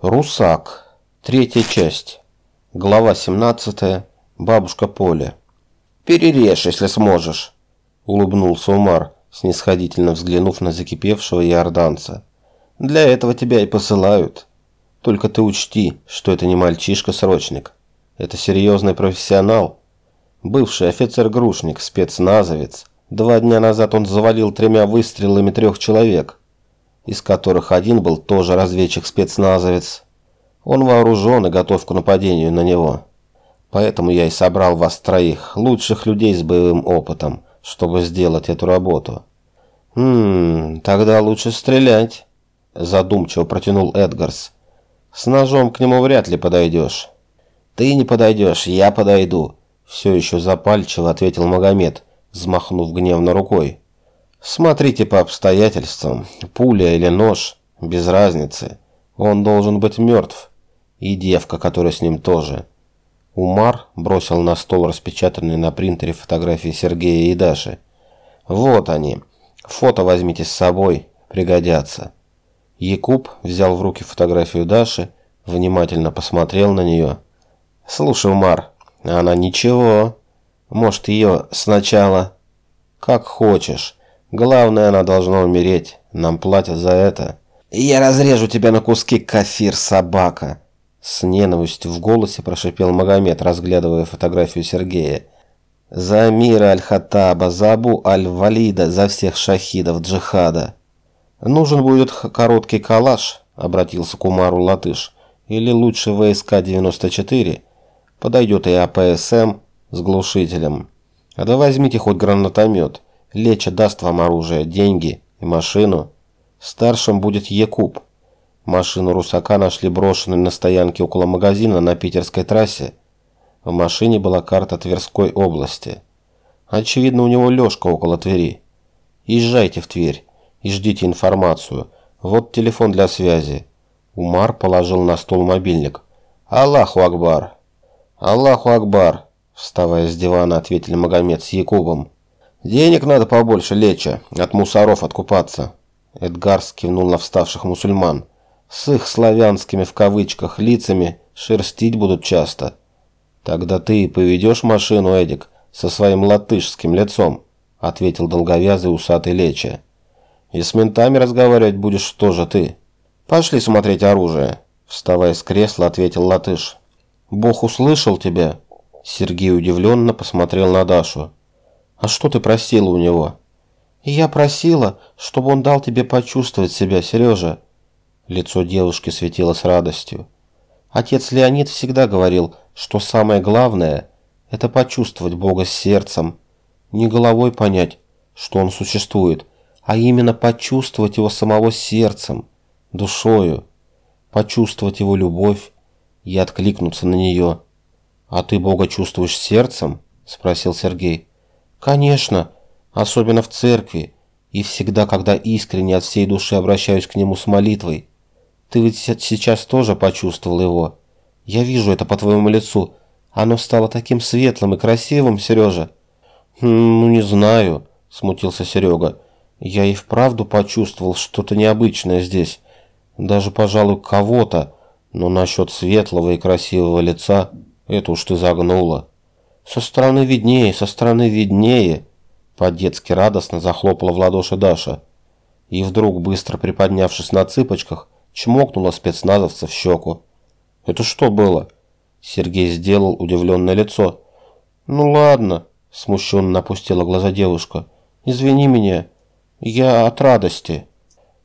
Русак. Третья часть. Глава 17. Бабушка Поля. «Перережь, если сможешь», – улыбнулся Умар, снисходительно взглянув на закипевшего иорданца. «Для этого тебя и посылают. Только ты учти, что это не мальчишка-срочник. Это серьезный профессионал. Бывший офицер-грушник, спецназовец. Два дня назад он завалил тремя выстрелами трех человек из которых один был тоже разведчик-спецназовец. Он вооружен и готов к нападению на него. Поэтому я и собрал вас троих, лучших людей с боевым опытом, чтобы сделать эту работу. «Хм, тогда лучше стрелять», – задумчиво протянул Эдгарс. «С ножом к нему вряд ли подойдешь». «Ты не подойдешь, я подойду», – все еще запальчиво ответил Магомед, взмахнув гневно рукой. Смотрите по обстоятельствам. Пуля или нож, без разницы. Он должен быть мертв. И девка, которая с ним тоже. Умар бросил на стол распечатанные на принтере фотографии Сергея и Даши. Вот они. Фото возьмите с собой, пригодятся. Якуб взял в руки фотографию Даши, внимательно посмотрел на нее. «Слушай, Умар, она ничего. Может, ее сначала...» «Как хочешь. Главное, она должна умереть. Нам платят за это. Я разрежу тебя на куски, кафир, собака. С ненавистью в голосе прошипел Магомед, разглядывая фотографию Сергея. За Амира Аль-Хаттаба, за Абу Аль-Валида, за всех шахидов джихада. Нужен будет короткий калаш, обратился к Умару Латыш. Или лучше ВСК-94. Подойдет и АПСМ с глушителем. А да возьмите хоть гранатомет. Леча даст вам оружие, деньги и машину. Старшим будет Якуб. Машину Русака нашли брошенной на стоянке около магазина на питерской трассе. В машине была карта Тверской области. Очевидно, у него лёжка около Твери. Езжайте в Тверь и ждите информацию. Вот телефон для связи. Умар положил на стол мобильник. Аллаху Акбар. Аллаху Акбар, вставая с дивана, ответил Магомед с Якубом. «Денег надо побольше, Леча, от мусоров откупаться». Эдгар скивнул на вставших мусульман. «С их славянскими в кавычках лицами шерстить будут часто». «Тогда ты поведешь машину, Эдик, со своим латышским лицом», ответил долговязый усатый Леча. «И с ментами разговаривать будешь тоже ты». «Пошли смотреть оружие», вставая с кресла, ответил латыш. «Бог услышал тебя?» Сергей удивленно посмотрел на Дашу. «А что ты просила у него?» «Я просила, чтобы он дал тебе почувствовать себя, Сережа». Лицо девушки светилось радостью. Отец Леонид всегда говорил, что самое главное – это почувствовать Бога сердцем, не головой понять, что Он существует, а именно почувствовать Его самого сердцем, душою, почувствовать Его любовь и откликнуться на нее. «А ты Бога чувствуешь сердцем?» – спросил Сергей. Конечно, особенно в церкви, и всегда, когда искренне от всей души обращаюсь к нему с молитвой. Ты ведь сейчас тоже почувствовал его. Я вижу это по твоему лицу. Оно стало таким светлым и красивым, Сережа. Ну не знаю, смутился Серега. Я и вправду почувствовал что-то необычное здесь. Даже, пожалуй, кого-то. Но насчет светлого и красивого лица это уж ты загнула. «Со стороны виднее, со стороны виднее!» По-детски радостно захлопала в ладоши Даша. И вдруг, быстро приподнявшись на цыпочках, чмокнула спецназовца в щеку. «Это что было?» Сергей сделал удивленное лицо. «Ну ладно», – смущенно опустила глаза девушка. «Извини меня, я от радости».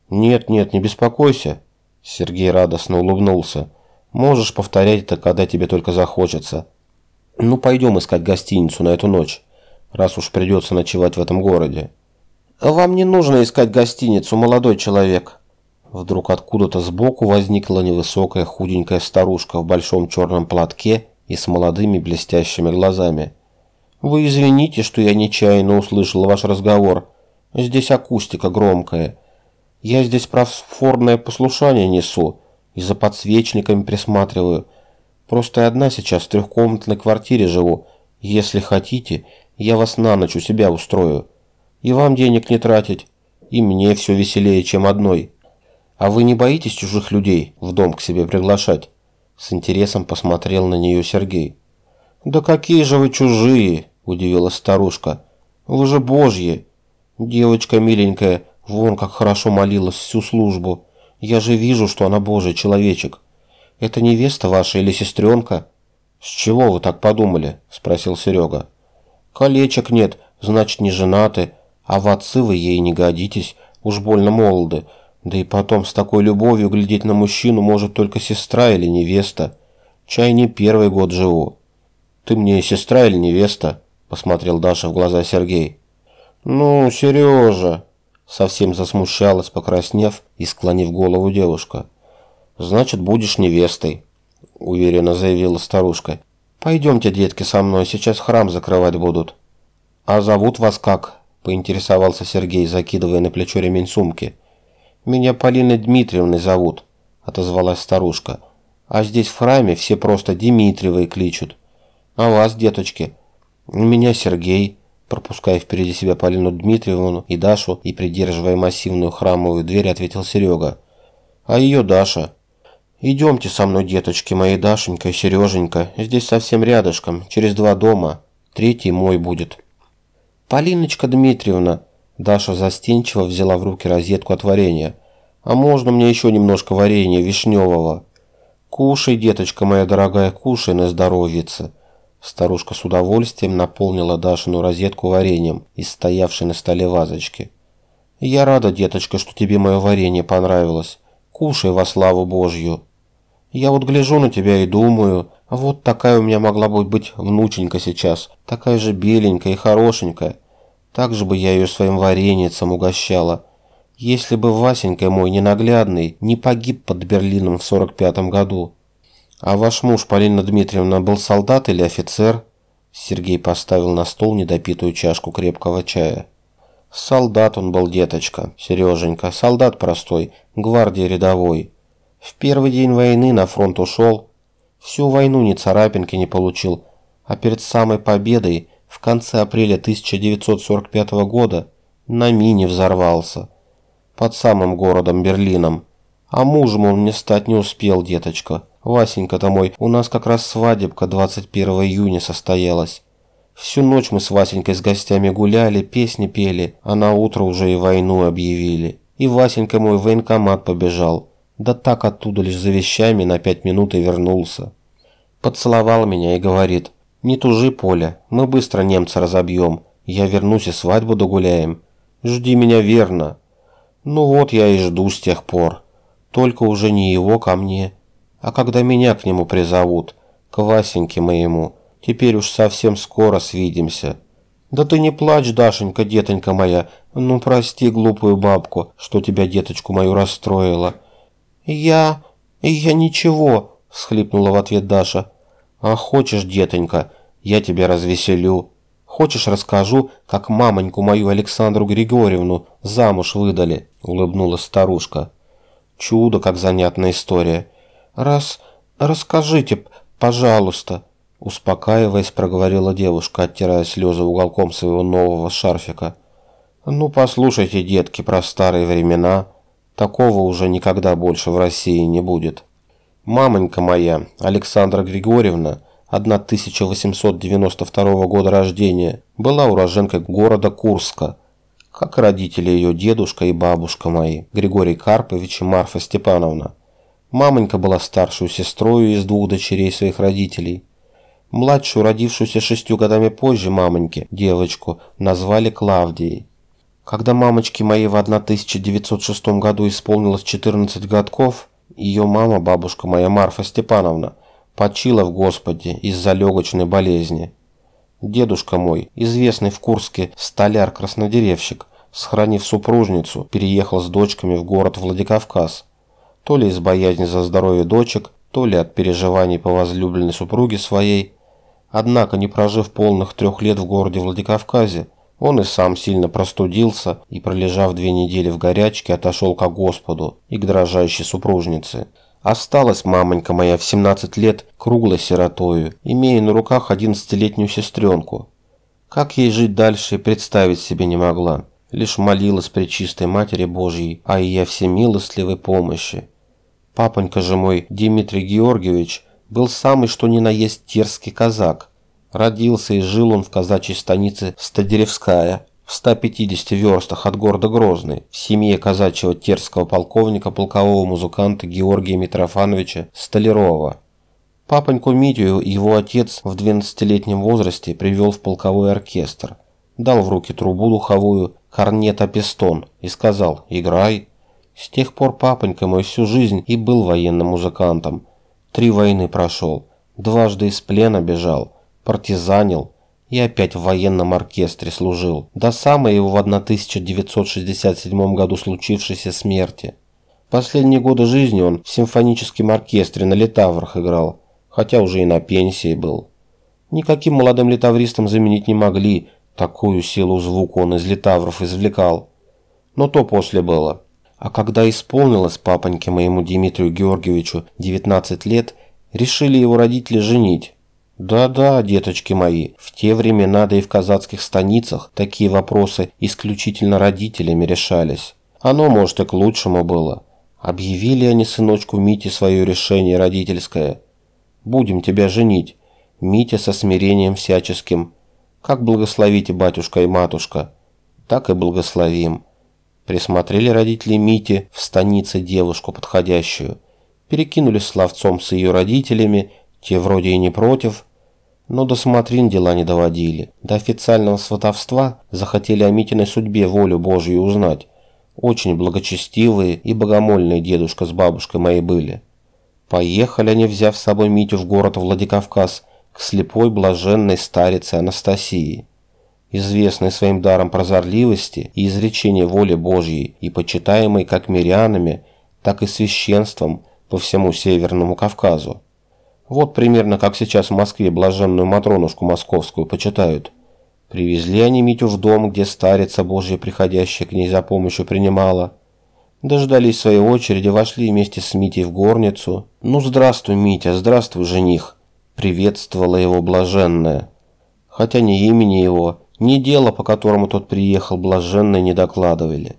«Нет, нет, не беспокойся», – Сергей радостно улыбнулся. «Можешь повторять это, когда тебе только захочется. Ну, пойдем искать гостиницу на эту ночь, раз уж придется ночевать в этом городе. Вам не нужно искать гостиницу, молодой человек. Вдруг откуда-то сбоку возникла невысокая худенькая старушка в большом черном платке и с молодыми блестящими глазами. Вы извините, что я нечаянно услышал ваш разговор. Здесь акустика громкая. Я здесь просфорное послушание несу и за подсвечниками присматриваю. Просто одна сейчас в трехкомнатной квартире живу. Если хотите, я вас на ночь у себя устрою. И вам денег не тратить, и мне все веселее, чем одной. А вы не боитесь чужих людей в дом к себе приглашать? С интересом посмотрел на нее Сергей. Да какие же вы чужие, удивилась старушка. Вы же божьи. Девочка миленькая, вон как хорошо молилась всю службу. Я же вижу, что она божий человечек. Это невеста ваша или сестренка? С чего вы так подумали? Спросил Серега. Колечек нет, значит не женаты, а в отцы вы ей не годитесь, уж больно молоды. Да и потом с такой любовью глядеть на мужчину может только сестра или невеста. Чай не первый год живу. Ты мне сестра или невеста? Посмотрел Даша в глаза Сергей. Ну, Сережа, совсем засмущалась, покраснев и склонив голову девушка. Значит, будешь невестой, уверенно заявила старушка. Пойдемте, детки, со мной, сейчас храм закрывать будут. А зовут вас как? поинтересовался Сергей, закидывая на плечо ремень сумки. «Меня Полиной Дмитриевной зовут», – отозвалась старушка. «А здесь в храме все просто Дмитриевой кличут. А вас, деточки?» «Меня Сергей», – пропуская впереди себя Полину Дмитриевну и Дашу и придерживая массивную храмовую дверь, ответил Серега. «А ее Даша?» «Идемте со мной, деточки мои, Дашенька и Сереженька. Здесь совсем рядышком, через два дома. Третий мой будет». «Полиночка Дмитриевна», Даша застенчиво взяла в руки розетку от варенья. «А можно мне еще немножко варенья вишневого?» «Кушай, деточка моя дорогая, кушай на здоровьице». Старушка с удовольствием наполнила Дашину розетку вареньем из стоявшей на столе вазочки. «Я рада, деточка, что тебе мое варенье понравилось. Кушай во славу Божью». «Я вот гляжу на тебя и думаю, вот такая у меня могла бы быть внученька сейчас, такая же беленькая и хорошенькая, так же бы я ее своим вареницам угощала. Если бы Васенька мой ненаглядный не погиб под Берлином в 45 году. А ваш муж, Полина Дмитриевна, был солдат или офицер? Сергей поставил на стол недопитую чашку крепкого чая. Солдат он был, деточка, Сереженька, солдат простой, гвардии рядовой. В первый день войны на фронт ушел. Всю войну ни царапинки не получил, а перед самой победой в конце апреля 1945 года на мине взорвался. Под самым городом Берлином. А мужем он мне стать не успел, деточка. Васенька-то мой, у нас как раз свадебка 21 июня состоялась. Всю ночь мы с Васенькой с гостями гуляли, песни пели, а на утро уже и войну объявили. И Васенька мой в военкомат побежал. Да так оттуда лишь за вещами на пять минут и вернулся. Поцеловал меня и говорит, «Не тужи, Поля, мы быстро немца разобьем. Я вернусь и свадьбу догуляем. Жди меня верно». Ну вот я и жду с тех пор. Только уже не его ко мне, а когда меня к нему призовут, к Васеньке моему. Теперь уж совсем скоро свидимся. Да ты не плачь, Дашенька, детонька моя. Ну прости глупую бабку, что тебя деточку мою расстроила. Я... я ничего, всхлипнула в ответ Даша. А хочешь, детонька, я тебя развеселю. Хочешь, расскажу, как мамоньку мою Александру Григорьевну замуж выдали?» – улыбнулась старушка. «Чудо, как занятная история. Раз... расскажите, пожалуйста», – успокаиваясь, проговорила девушка, оттирая слезы уголком своего нового шарфика. «Ну, послушайте, детки, про старые времена. Такого уже никогда больше в России не будет». Мамонька моя, Александра Григорьевна, 1892 года рождения, была уроженкой города Курска, как родители ее дедушка и бабушка мои, Григорий Карпович и Марфа Степановна. Мамонька была старшую сестрой из двух дочерей своих родителей. Младшую, родившуюся шестью годами позже мамоньки, девочку, назвали Клавдией. Когда мамочке моей в 1906 году исполнилось 14 годков, ее мама, бабушка моя Марфа Степановна, почила в Господе из-за легочной болезни. Дедушка мой, известный в Курске столяр-краснодеревщик, сохранив супружницу, переехал с дочками в город Владикавказ. То ли из боязни за здоровье дочек, то ли от переживаний по возлюбленной супруге своей. Однако, не прожив полных трех лет в городе Владикавказе, он и сам сильно простудился и, пролежав две недели в горячке, отошел ко Господу и к дрожащей супружнице. Осталась мамонька моя в 17 лет круглой сиротою, имея на руках одиннадцатилетнюю сестренку. Как ей жить дальше, представить себе не могла. лишь молилась при чистой Матери Божьей о ее всемилостливой помощи. Папонька же мой, Дмитрий Георгиевич, был самый что ни на есть терский казак. Родился и жил он в казачьей станице Стадеревская, в 150 верстах от города Грозный, в семье казачьего терского полковника полкового музыканта Георгия Митрофановича Столярова. Папоньку Митю его отец в 12-летнем возрасте привел в полковой оркестр, дал в руки трубу духовую, корнет-апистон и сказал «Играй». С тех пор папонька мой всю жизнь и был военным музыкантом. Три войны прошел, дважды из плена бежал, партизанил и опять в военном оркестре служил, до самой его в 1967 году случившейся смерти. Последние годы жизни он в симфоническом оркестре на литаврах играл, хотя уже и на пенсии был. Никаким молодым литавристам заменить не могли, такую силу звука он из литавров извлекал. Но то после было. А когда исполнилось папоньке моему Дмитрию Георгиевичу 19 лет, решили его родители женить. Да-да, деточки мои, в те времена, да и в казацких станицах, такие вопросы исключительно родителями решались. Оно, может, и к лучшему было. Объявили они сыночку Мите свое решение родительское. Будем тебя женить. Митя со смирением всяческим. Как благословите батюшка и матушка, так и благословим. Присмотрели родители Мити в станице девушку подходящую. Перекинулись словцом с ее родителями, те вроде и не против, но до смотрин дела не доводили. До официального сватовства захотели о Митиной судьбе волю Божью узнать. Очень благочестивые и богомольные дедушка с бабушкой моей были. Поехали они, взяв с собой Митю в город Владикавказ, к слепой блаженной старице Анастасии, известной своим даром прозорливости и изречения воли Божьей и почитаемой как мирянами, так и священством по всему Северному Кавказу. Вот примерно как сейчас в Москве блаженную Матронушку московскую почитают. Привезли они Митю в дом, где старица Божья, приходящая к ней за помощью, принимала. Дождались своей очереди, вошли вместе с Митей в горницу. «Ну, здравствуй, Митя, здравствуй, жених!» Приветствовала его блаженная. Хотя ни имени его, ни дела, по которому тот приехал, блаженной не докладывали.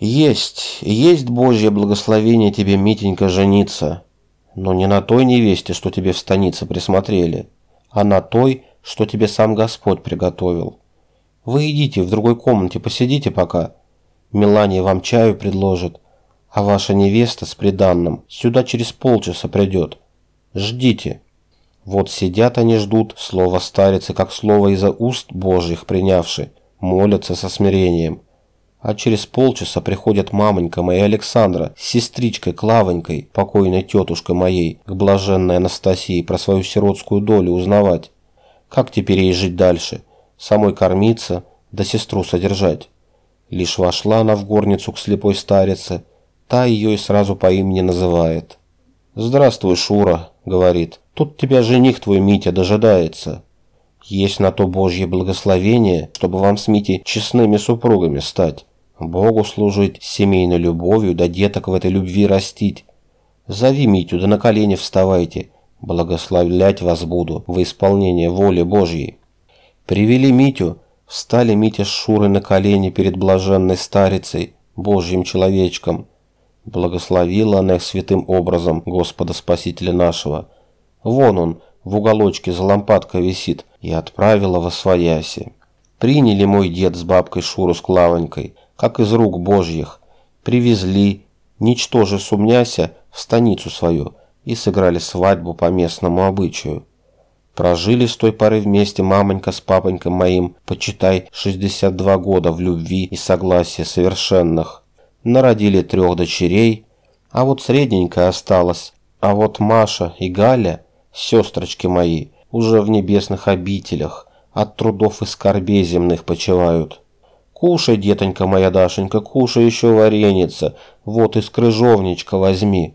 «Есть, есть Божье благословение тебе, Митенька, жениться, но не на той невесте, что тебе в станице присмотрели, а на той, что тебе сам Господь приготовил. Вы идите в другой комнате, посидите пока, Мелания вам чаю предложит, а ваша невеста с приданным сюда через полчаса придет. Ждите. Вот сидят они ждут, слово старицы, как слово из-за уст Божьих принявши, молятся со смирением. А через полчаса приходит мамонька моя Александра с сестричкой Клавонькой, покойной тетушкой моей, к блаженной Анастасии про свою сиротскую долю узнавать. Как теперь ей жить дальше? Самой кормиться, да сестру содержать. Лишь вошла она в горницу к слепой старице, та ее и сразу по имени называет. «Здравствуй, Шура», — говорит, — «тут тебя жених твой Митя дожидается. Есть на то Божье благословение, чтобы вам с Митей честными супругами стать, Богу служить, семейной любовью, да деток в этой любви растить. Зови Митю, да на колени вставайте, благословлять вас буду во исполнение воли Божьей». Привели Митю, Встали Митя с Шурой на колени перед блаженной старицей, Божьим человечком. Благословила она их святым образом Господа Спасителя нашего. Вон он, в уголочке за лампадкой висит, и отправила во свояси. Приняли мой дед с бабкой Шуру с Клавонькой, как из рук Божьих. Привезли, ничтоже сумняся, в станицу свою и сыграли свадьбу по местному обычаю. Прожили с той поры вместе мамонька с папонькой моим, почитай, 62 года в любви и согласии совершенных. Народили трех дочерей, а вот средненькая осталась. А вот Маша и Галя, сестрочки мои, уже в небесных обителях, от трудов и скорбей земных почивают. Кушай, детонька моя Дашенька, кушай еще вареница, вот из крыжовничка возьми.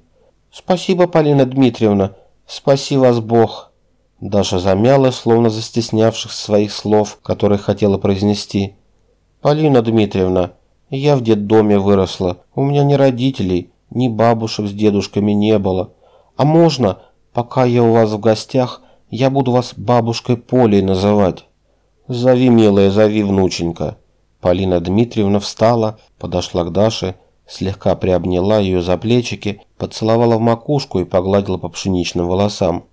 Спасибо, Полина Дмитриевна, спаси вас Бог. Даша замялась, словно застеснявших своих слов, которые хотела произнести. «Полина Дмитриевна, я в детдоме выросла. У меня ни родителей, ни бабушек с дедушками не было. А можно, пока я у вас в гостях, я буду вас бабушкой Полей называть?» «Зови, милая, зови, внученька. Полина Дмитриевна встала, подошла к Даше, слегка приобняла ее за плечики, поцеловала в макушку и погладила по пшеничным волосам.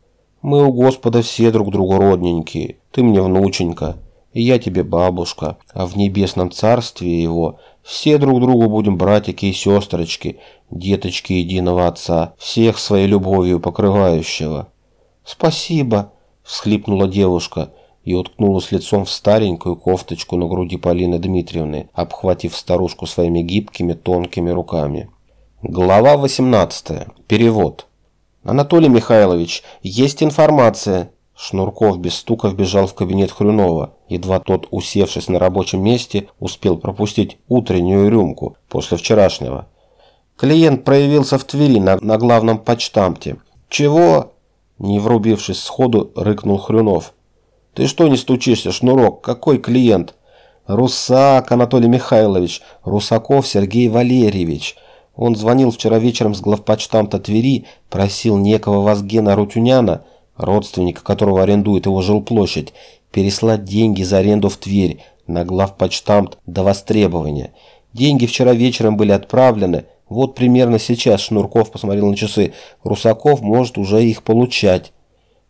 «Мы у Господа все друг другу родненькие. Ты мне внученька, и я тебе бабушка, а в небесном царстве его все друг другу будем братики и сестрочки, деточки единого отца, всех своей любовью покрывающего». «Спасибо», – всхлипнула девушка и уткнулась лицом в старенькую кофточку на груди Полины Дмитриевны, обхватив старушку своими гибкими тонкими руками. Глава 18. Перевод. «Анатолий Михайлович, есть информация!» Шнурков без стука вбежал в кабинет Хрюнова. Едва тот, усевшись на рабочем месте, успел пропустить утреннюю рюмку после вчерашнего. Клиент проявился в Твери на, на главном почтамте. «Чего?» Не врубившись сходу, рыкнул Хрюнов. «Ты что не стучишься, Шнурок? Какой клиент?» «Русак Анатолий Михайлович, Русаков Сергей Валерьевич». Он звонил вчера вечером с главпочтамта Твери, просил некого Вазгена Рутюняна, родственника которого арендует его жилплощадь, переслать деньги за аренду в Тверь на главпочтамт до востребования. Деньги вчера вечером были отправлены, вот примерно сейчас Шнурков посмотрел на часы, Русаков может уже их получать.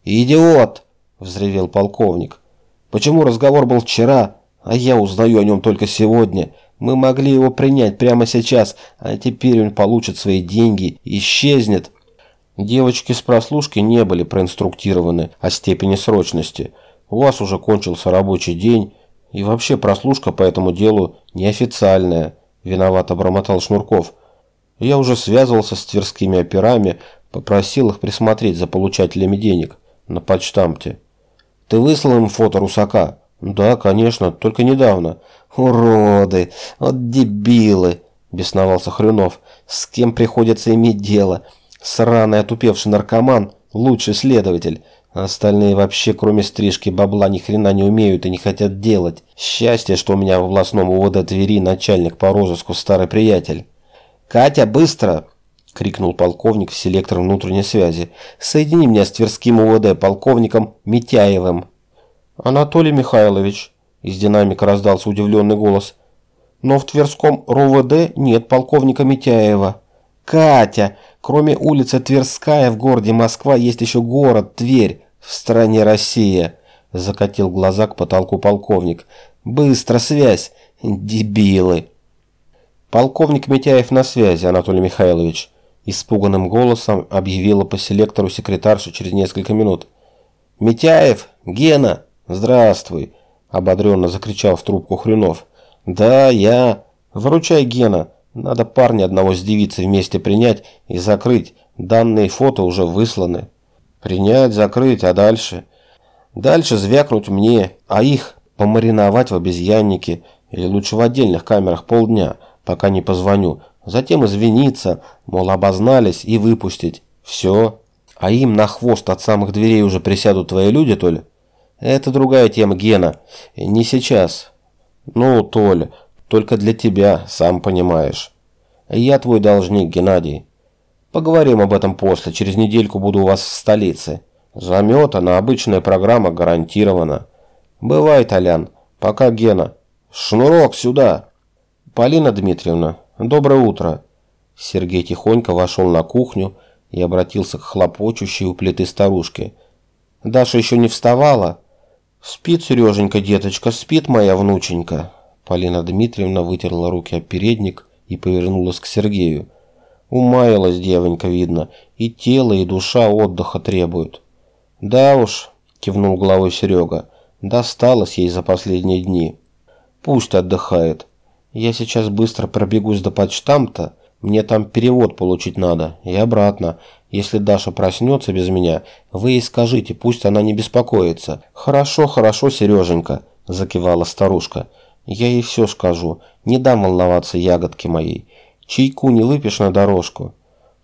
«Идиот!» – взревел полковник. «Почему разговор был вчера, а я узнаю о нем только сегодня?» Мы могли его принять прямо сейчас, а теперь он получит свои деньги, исчезнет. Девочки с прослушки не были проинструктированы о степени срочности. У вас уже кончился рабочий день, и вообще прослушка по этому делу неофициальная, виновато бормотал Шнурков. Я уже связывался с тверскими операми, попросил их присмотреть за получателями денег на почтамте. Ты выслал им фото Русака? Да, конечно, только недавно. «Уроды! Вот дебилы!» – бесновался Хрюнов. «С кем приходится иметь дело? Сраный отупевший наркоман – лучший следователь. Остальные вообще, кроме стрижки бабла, ни хрена не умеют и не хотят делать. Счастье, что у меня в областном УВД Твери начальник по розыску старый приятель». «Катя, быстро!» – крикнул полковник в селектор внутренней связи. «Соедини меня с Тверским УВД полковником Митяевым». «Анатолий Михайлович», из динамика раздался удивленный голос. Но в Тверском РОВД нет полковника Митяева. Катя, кроме улицы Тверская в городе Москва есть еще город Тверь в стране Россия. Закатил глаза к потолку полковник. Быстро связь, дебилы. Полковник Митяев на связи, Анатолий Михайлович. Испуганным голосом объявила по селектору секретарша через несколько минут. «Митяев! Гена! Здравствуй! Ободренно закричал в трубку Хрюнов. «Да, я. Выручай Гена. Надо парня одного с девицей вместе принять и закрыть. Данные фото уже высланы». «Принять, закрыть, а дальше?» «Дальше звякнуть мне, а их помариновать в обезьяннике или лучше в отдельных камерах полдня, пока не позвоню. Затем извиниться, мол, обознались и выпустить. Все. А им на хвост от самых дверей уже присядут твои люди, то ли?» Это другая тема, Гена. Не сейчас. Ну, Толя, только для тебя, сам понимаешь. Я твой должник, Геннадий. Поговорим об этом после. Через недельку буду у вас в столице. Заметана, обычная программа гарантирована. Бывай, Толян. Пока, Гена. Шнурок сюда. Полина Дмитриевна, доброе утро. Сергей тихонько вошел на кухню и обратился к хлопочущей у плиты старушке. Даша еще не вставала? «Спит, Сереженька, деточка, спит моя внученька». Полина Дмитриевна вытерла руки об передник и повернулась к Сергею. Умаялась девонька, видно, и тело, и душа отдыха требуют. «Да уж», – кивнул головой Серега, – «досталось ей за последние дни. Пусть отдыхает. Я сейчас быстро пробегусь до почтамта, мне там перевод получить надо, и обратно. Если Даша проснется без меня, вы ей скажите, пусть она не беспокоится. Хорошо, хорошо, Сереженька, закивала старушка. Я ей все скажу. Не дам волноваться ягодки моей. Чайку не выпьешь на дорожку?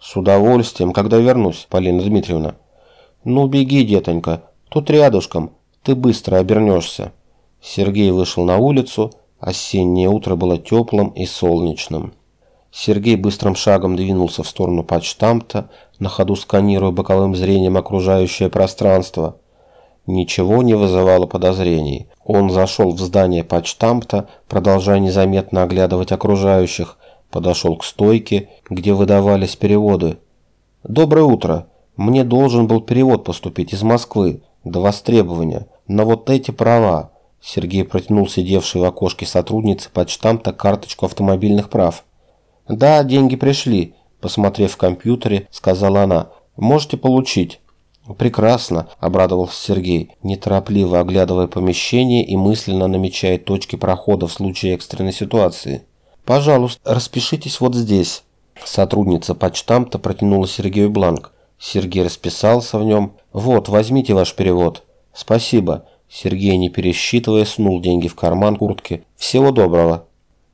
С удовольствием, когда вернусь, Полина Дмитриевна. Ну, беги, детонька, тут рядышком. Ты быстро обернешься. Сергей вышел на улицу. Осеннее утро было теплым и солнечным. Сергей быстрым шагом двинулся в сторону почтамта, на ходу сканируя боковым зрением окружающее пространство. ничего не вызывало подозрений. Он зашел в здание почтамта, продолжая незаметно оглядывать окружающих, подошел к стойке, где выдавались переводы. «Доброе утро. Мне должен был перевод поступить из Москвы до востребования на вот эти права». Сергей протянул сидевшей в окошке сотрудницы почтамта карточку автомобильных прав. «Да, деньги пришли», – посмотрев в компьютере, сказала она. «Можете получить». «Прекрасно», – обрадовался Сергей, неторопливо оглядывая помещение и мысленно намечая точки прохода в случае экстренной ситуации. «Пожалуйста, распишитесь вот здесь». Сотрудница почтамта протянула Сергею бланк. Сергей расписался в нем. «Вот, возьмите ваш перевод». «Спасибо». Сергей, не пересчитывая, сунул деньги в карман куртки. «Всего доброго».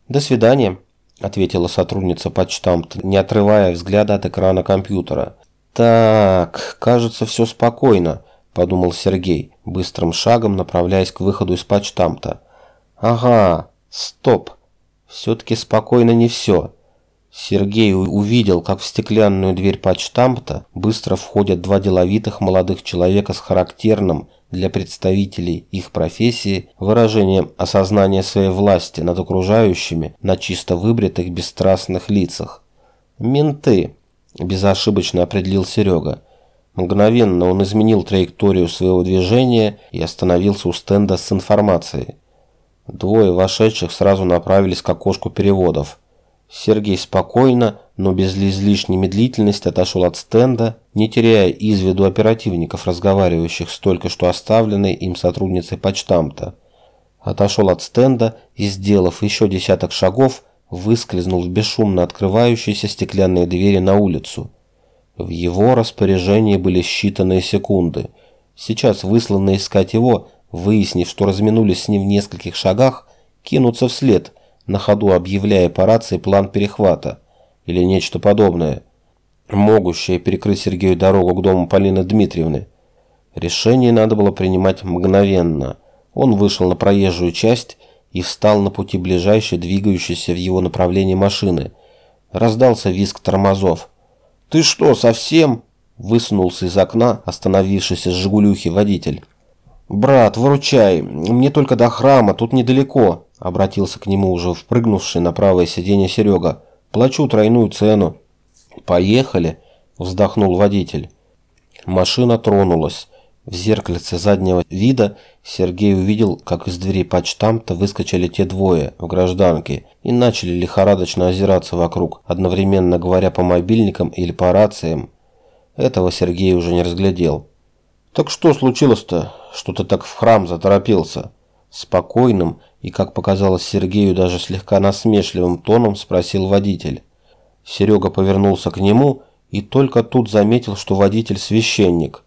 «До свидания», – ответила сотрудница почтамта, не отрывая взгляда от экрана компьютера. «Так, кажется, все спокойно», – подумал Сергей, быстрым шагом направляясь к выходу из почтамта. «Ага, стоп, все-таки спокойно не все». Сергей увидел, как в стеклянную дверь почтамта быстро входят два деловитых молодых человека с характерным для представителей их профессии выражением осознания своей власти над окружающими на чисто выбритых бесстрастных лицах. «Менты», – безошибочно определил Серега. Мгновенно он изменил траекторию своего движения и остановился у стенда с информацией. Двое вошедших сразу направились к окошку переводов – Сергей спокойно, но без излишней медлительности отошел от стенда, не теряя из виду оперативников, разговаривающих с только что оставленной им сотрудницей почтамта. Отошел от стенда и, сделав еще десяток шагов, выскользнул в бесшумно открывающиеся стеклянные двери на улицу. В его распоряжении были считанные секунды. Сейчас высланные искать его, выяснив, что разминулись с ним в нескольких шагах, кинутся вслед – на ходу объявляя по рации план перехвата или нечто подобное, могущее перекрыть Сергею дорогу к дому Полины Дмитриевны. Решение надо было принимать мгновенно. Он вышел на проезжую часть и встал на пути ближайшей двигающейся в его направлении машины. Раздался визг тормозов. «Ты что, совсем?» – высунулся из окна остановившийся с «Жигулюхи» водитель. «Брат, выручай, мне только до храма, тут недалеко», – обратился к нему уже впрыгнувший на правое сиденье Серега. «Плачу тройную цену». «Поехали», – вздохнул водитель. Машина тронулась. В зеркальце заднего вида Сергей увидел, как из двери почтамта выскочили те двое в гражданке и начали лихорадочно озираться вокруг, одновременно говоря по мобильникам или по рациям. Этого Сергей уже не разглядел. «Так что случилось-то, что ты так в храм заторопился?» Спокойным и, как показалось Сергею, даже слегка насмешливым тоном спросил водитель. Серега повернулся к нему и только тут заметил, что водитель священник.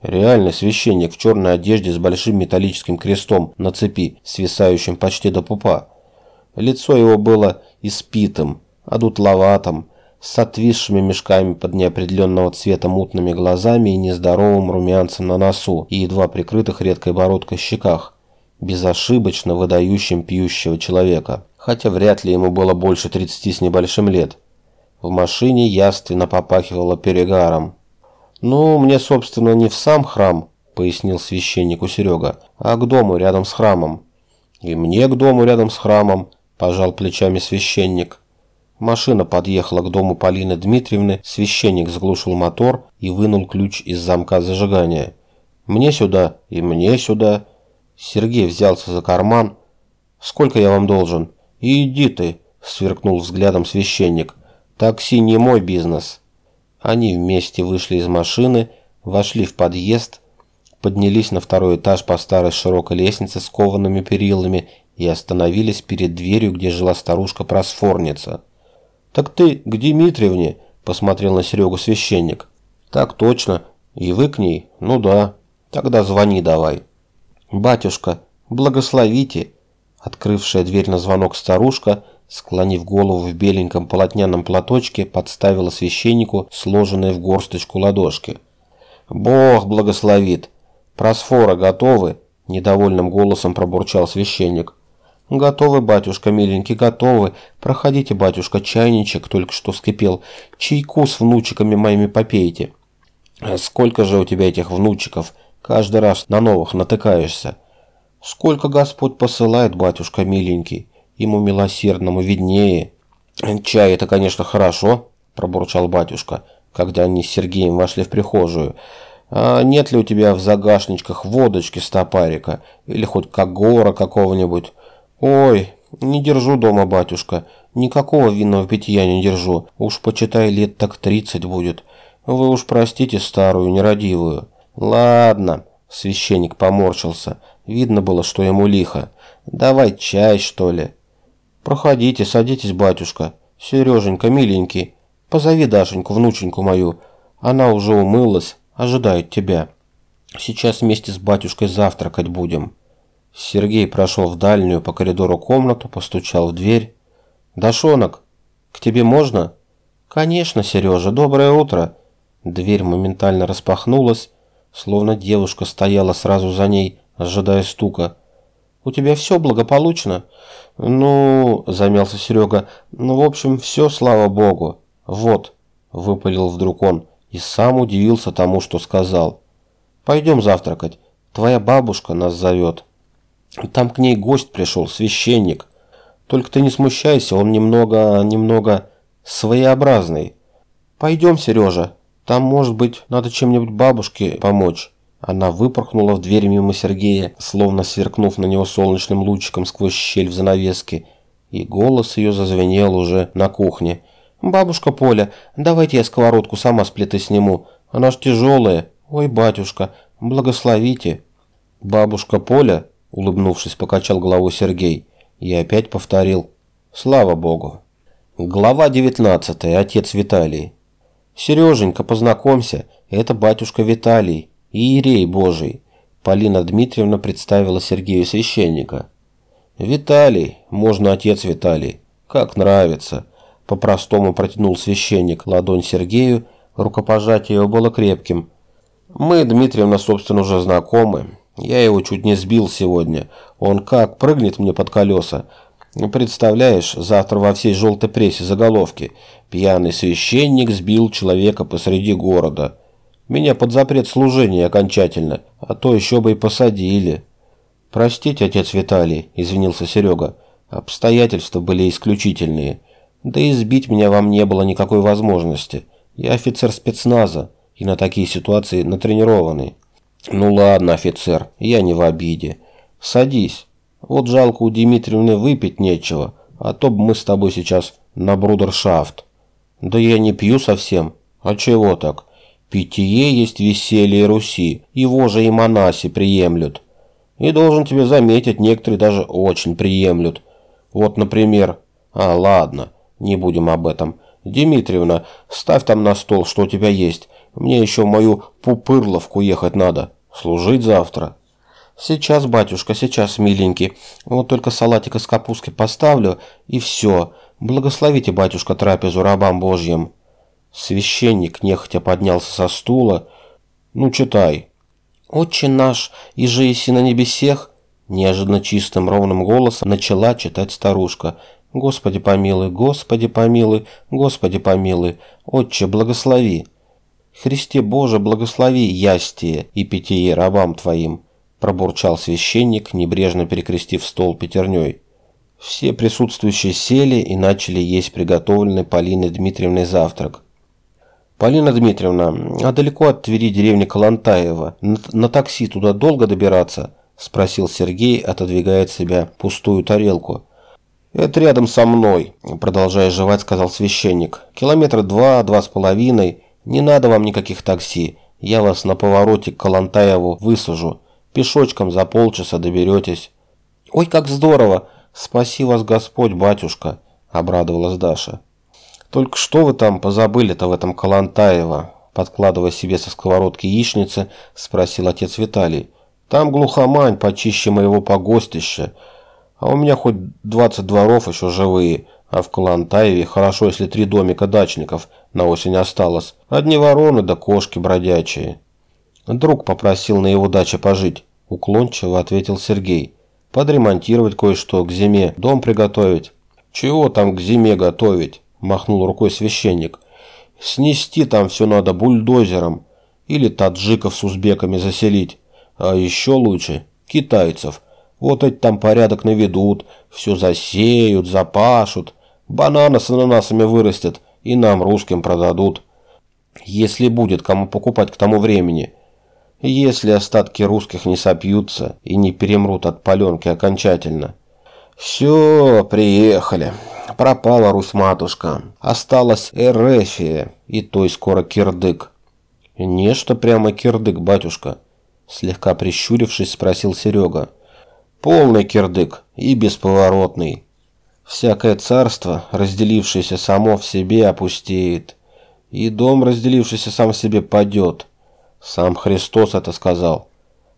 Реальный священник в черной одежде с большим металлическим крестом на цепи, свисающим почти до пупа. Лицо его было испитым, одутловатым, с отвисшими мешками под неопределенного цвета мутными глазами и нездоровым румянцем на носу и едва прикрытых редкой бородкой щеках безошибочно выдающим пьющего человека, хотя вряд ли ему было больше 30 с небольшим лет. В машине яственно попахивало перегаром. «Ну, мне, собственно, не в сам храм», — пояснил священнику Серега, «а к дому рядом с храмом». «И мне к дому рядом с храмом», — пожал плечами священник. Машина подъехала к дому Полины Дмитриевны, священник заглушил мотор и вынул ключ из замка зажигания. «Мне сюда и мне сюда», Сергей взялся за карман. «Сколько я вам должен?» «Иди ты», – сверкнул взглядом священник. «Такси не мой бизнес». Они вместе вышли из машины, вошли в подъезд, поднялись на второй этаж по старой широкой лестнице с коваными перилами и остановились перед дверью, где жила старушка-просфорница. «Так ты к Дмитриевне?» – посмотрел на Серегу священник. «Так точно. И вы к ней? Ну да. Тогда звони давай». «Батюшка, благословите!» Открывшая дверь на звонок старушка, склонив голову в беленьком полотняном платочке, подставила священнику сложенные в горсточку ладошки. «Бог благословит! Просфора готовы?» – недовольным голосом пробурчал священник. «Готовы, батюшка, миленький, готовы. Проходите, батюшка, чайничек только что скипел. Чайку с внучиками моими попейте». «Сколько же у тебя этих внучиков?» Каждый раз на новых натыкаешься. Сколько Господь посылает, батюшка миленький, ему милосердному виднее. Чай это, конечно, хорошо, пробурчал батюшка, когда они с Сергеем вошли в прихожую. А нет ли у тебя в загашничках водочки стопарика или хоть когора какого-нибудь? Ой, не держу дома, батюшка, никакого винного питья не держу. Уж почитай лет так тридцать будет. Вы уж простите старую нерадивую. Ладно, священник поморщился. Видно было, что ему лихо. Давай чай, что ли. Проходите, садитесь, батюшка. Сереженька, миленький, позови Дашеньку, внученьку мою. Она уже умылась, ожидает тебя. Сейчас вместе с батюшкой завтракать будем. Сергей прошел в дальнюю по коридору комнату, постучал в дверь. «Дашонок, к тебе можно?» «Конечно, Сережа, доброе утро!» Дверь моментально распахнулась, словно девушка стояла сразу за ней, ожидая стука. «У тебя все благополучно?» «Ну...» – замялся Серега. «Ну, в общем, все, слава богу. Вот», – выпалил вдруг он и сам удивился тому, что сказал. «Пойдем завтракать. Твоя бабушка нас зовет». Там к ней гость пришел, священник. Только ты не смущайся, он немного, немного своеобразный. Пойдем, Сережа, там, может быть, надо чем-нибудь бабушке помочь. Она выпорхнула в дверь мимо Сергея, словно сверкнув на него солнечным лучиком сквозь щель в занавеске, и голос ее зазвенел уже на кухне. «Бабушка Поля, давайте я сковородку сама с плиты сниму, она ж тяжелая. Ой, батюшка, благословите». Бабушка Поля, улыбнувшись, покачал головой Сергей и опять повторил «Слава Богу». Глава 19. Отец Виталий. «Сереженька, познакомься, это батюшка Виталий, Иерей Божий». Полина Дмитриевна представила Сергею священника. «Виталий, можно отец Виталий, как нравится». По-простому протянул священник ладонь Сергею, рукопожатие его было крепким. «Мы, Дмитриевна, собственно, уже знакомы. Я его чуть не сбил сегодня. Он как прыгнет мне под колеса. Представляешь, завтра во всей желтой прессе заголовки. Пьяный священник сбил человека посреди города. Меня под запрет служения окончательно, а то еще бы и посадили. Простите, отец Виталий, извинился Серега. Обстоятельства были исключительные. Да и сбить меня вам не было никакой возможности. Я офицер спецназа и на такие ситуации натренированный. «Ну ладно, офицер, я не в обиде. Садись. Вот жалко у Дмитриевны выпить нечего, а то бы мы с тобой сейчас на брудершафт». «Да я не пью совсем. А чего так? Питье есть веселье Руси, его же и монаси приемлют. И должен тебе заметить, некоторые даже очень приемлют. Вот, например... А, ладно, не будем об этом. Дмитриевна, ставь там на стол, что у тебя есть. Мне еще в мою пупырловку ехать надо». Служить завтра. Сейчас, батюшка, сейчас, миленький. Вот только салатик из капустки поставлю, и все. Благословите, батюшка, трапезу рабам божьим. Священник нехотя поднялся со стула. Ну, читай. «Отче наш, и же еси на небесех», неожиданно чистым ровным голосом начала читать старушка. «Господи помилуй, Господи помилуй, Господи помилуй, Отче благослови». Христе Боже, благослови ястие и питье рабам Твоим, пробурчал священник, небрежно перекрестив стол пятерней. Все присутствующие сели и начали есть приготовленный Полиной Дмитриевной завтрак. «Полина Дмитриевна, а далеко от Твери деревня Калантаева? На, на такси туда долго добираться?» – спросил Сергей, отодвигая от себя пустую тарелку. «Это рядом со мной», – продолжая жевать, сказал священник. «Километра два, два с половиной. Не надо вам никаких такси. Я вас на повороте к Калантаеву высажу. Пешочком за полчаса доберетесь. Ой, как здорово! Спаси вас Господь, батюшка, обрадовалась Даша. Только что вы там позабыли-то в этом Калантаево? Подкладывая себе со сковородки яичницы, спросил отец Виталий. Там глухомань почище моего погостища. А у меня хоть двадцать дворов еще живые. А в Калантаеве хорошо, если три домика дачников на осень осталось. Одни вороны да кошки бродячие. Друг попросил на его даче пожить. Уклончиво ответил Сергей. Подремонтировать кое-что, к зиме дом приготовить. Чего там к зиме готовить? Махнул рукой священник. Снести там все надо бульдозером. Или таджиков с узбеками заселить. А еще лучше китайцев. Вот эти там порядок наведут, все засеют, запашут, бананы с ананасами вырастят и нам, русским, продадут. Если будет кому покупать к тому времени. Если остатки русских не сопьются и не перемрут от паленки окончательно. Все, приехали. Пропала Русь-матушка. Осталась Эрефия, и той скоро кирдык. Нечто прямо кирдык, батюшка. Слегка прищурившись, спросил Серега. Полный кирдык и бесповоротный. Всякое царство, разделившееся само в себе, опустеет. И дом, разделившийся сам в себе, падет. Сам Христос это сказал.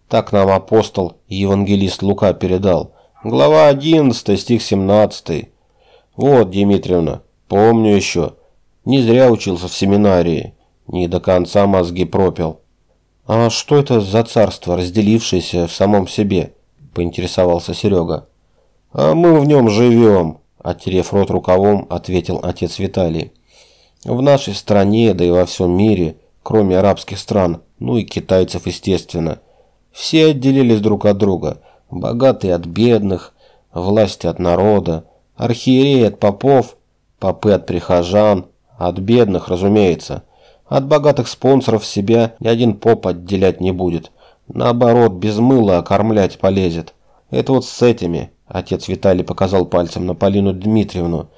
Так нам апостол и евангелист Лука передал. Глава 11, стих 17. Вот, Дмитриевна, помню еще. Не зря учился в семинарии. Не до конца мозги пропил. А что это за царство, разделившееся в самом себе? Поинтересовался Серега. А мы в нем живем, оттерев рот рукавом, ответил отец Виталий. В нашей стране, да и во всем мире, кроме арабских стран, ну и китайцев, естественно, все отделились друг от друга. Богатые от бедных, власти от народа, архиереи от попов, попы от прихожан, от бедных, разумеется. От богатых спонсоров себя ни один поп отделять не будет. Наоборот, без мыла окормлять полезет. Это вот с этими, отец Виталий показал пальцем на Полину Дмитриевну,